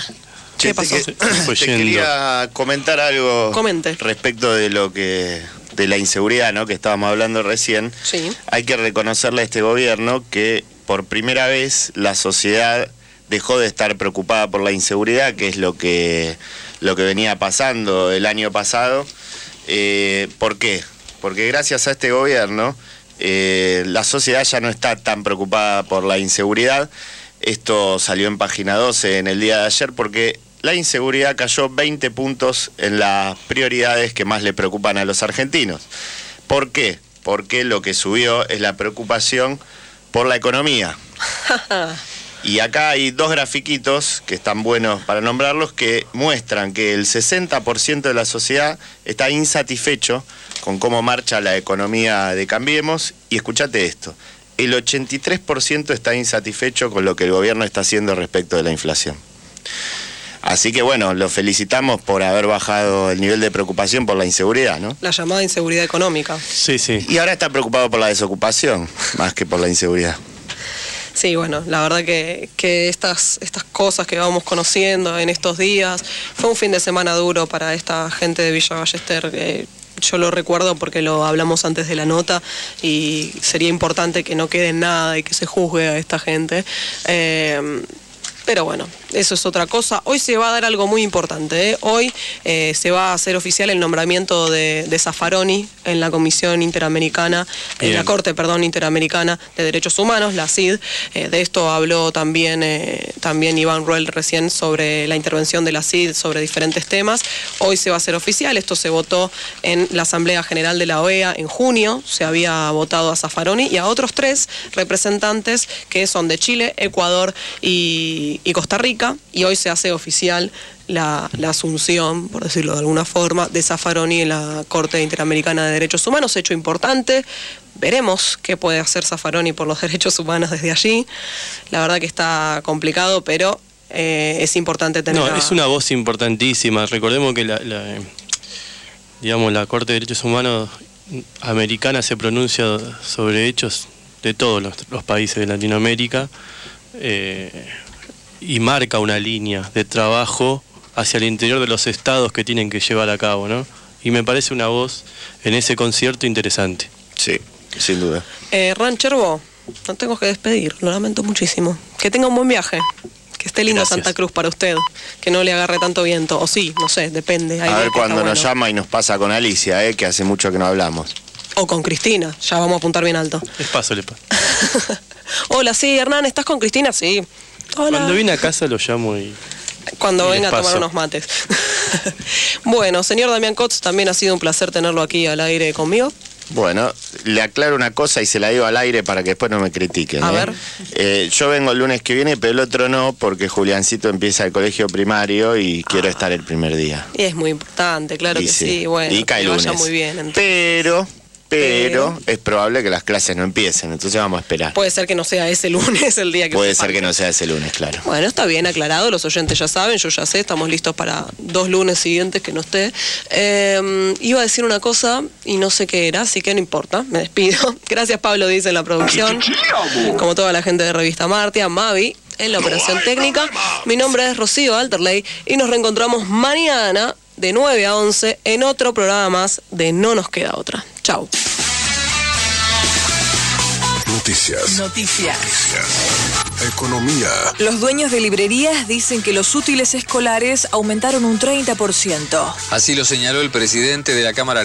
¿Qué pasó? Te, que- te quería comentar algo respecto de lo que de la inseguridad, ¿no? Que estábamos hablando recién. Sí. Hay que reconocerle a este gobierno que por primera vez la sociedad dejó de estar preocupada por la inseguridad, que es lo que lo que venía pasando el año pasado. Eh, ¿Por qué? Porque gracias a este gobierno eh, la sociedad ya no está tan preocupada por la inseguridad. Esto salió en página 12 en el día de ayer porque la inseguridad cayó 20 puntos en las prioridades que más le preocupan a los argentinos. ¿Por qué? Porque lo que subió es la preocupación por la economía. [laughs] Y acá hay dos grafiquitos que están buenos para nombrarlos que muestran que el 60% de la sociedad está insatisfecho con cómo marcha la economía de Cambiemos. Y escúchate esto, el 83% está insatisfecho con lo que el gobierno está haciendo respecto de la inflación. Así que bueno, lo felicitamos por haber bajado el nivel de preocupación por la inseguridad, ¿no? La llamada inseguridad económica. Sí, sí. Y ahora está preocupado por la desocupación, [laughs] más que por la inseguridad. Sí, bueno, la verdad que, que estas, estas cosas que vamos conociendo en estos días, fue un fin de semana duro para esta gente de Villa Ballester. eh, yo lo recuerdo porque lo hablamos antes de la nota y sería importante que no quede nada y que se juzgue a esta gente. Eh, pero bueno, eso es otra cosa. Hoy se va a dar algo muy importante. ¿eh? Hoy eh, se va a hacer oficial el nombramiento de, de Zaffaroni en la Comisión Interamericana, en la. Corte, perdón, Interamericana de Derechos Humanos, la CID. Eh, de esto habló también, también Iván Ruel recién sobre la intervención de la CID sobre diferentes temas. Hoy se va a hacer oficial. Esto se votó en la Asamblea General de la OEA en junio. Se había votado a Zaffaroni y a otros tres representantes que son de Chile, Ecuador y, y Costa Rica. Y hoy se hace oficial la, la asunción, por decirlo de alguna forma, de Zaffaroni en la Corte Interamericana de Derechos Humanos. Hecho importante. Veremos qué puede hacer Zaffaroni por los [laughs] derechos humanos desde allí. La verdad que está complicado, pero eh, es importante tener. No, a- es una voz importantísima. Recordemos que la, la, digamos, la Corte de Derechos Humanos americana se pronuncia sobre hechos de todos los, los países de Latinoamérica eh, y marca una línea de trabajo hacia el interior de los estados que tienen que llevar a cabo, ¿no? Y me parece una voz en ese concierto interesante. Sí, sin duda. Eh, Rancherbo, no tengo que despedir, lo lamento muchísimo. Que tenga un buen viaje. Que esté lindo Gracias. Santa Cruz para usted. Que no le agarre tanto viento. O sí, no sé, depende. Hay A ver cuando nos bueno. llama y nos pasa con Alicia, ¿eh? que hace mucho que no hablamos. O con Cristina, ya vamos a apuntar bien alto. Les paso, les paso. [laughs] Hola, sí, Hernán, ¿estás con Cristina? Sí. Hola. Cuando viene a casa lo llamo y... Cuando y venga a tomar paso. unos mates. [laughs] bueno, señor Damián Cotz, también ha sido un placer tenerlo aquí al aire conmigo. Bueno, le aclaro una cosa y se la digo al aire para que después no me critiquen. A ¿eh? ver. Eh, yo vengo el lunes que viene, pero el otro no, porque Juliancito empieza el colegio primario y quiero estar el primer día. Y es muy importante, claro Y que sí. sí. Bueno, Y cae que vaya lunes. muy bien. entonces. Pero, pero, es probable que las clases no empiecen, entonces vamos a esperar. Puede ser que no sea ese lunes el día que Puede ser que no sea ese lunes, claro. Bueno, está bien aclarado, los oyentes ya saben, yo ya sé, estamos listos para dos lunes siguientes que no esté. Eh, iba a decir una cosa y no sé qué era, así que no importa, me despido. [laughs] Gracias Pablo, dice en la producción, como toda la gente de Revista Martia, Mavi en la operación técnica. Mi nombre es Rocío Alterley y nos reencontramos mañana de 9 a 11 en otro programa más de No nos queda otra. Chau. Noticias. Noticias. Economía. Los dueños de librerías dicen que los útiles escolares aumentaron un 30%. Así lo señaló el presidente de la Cámara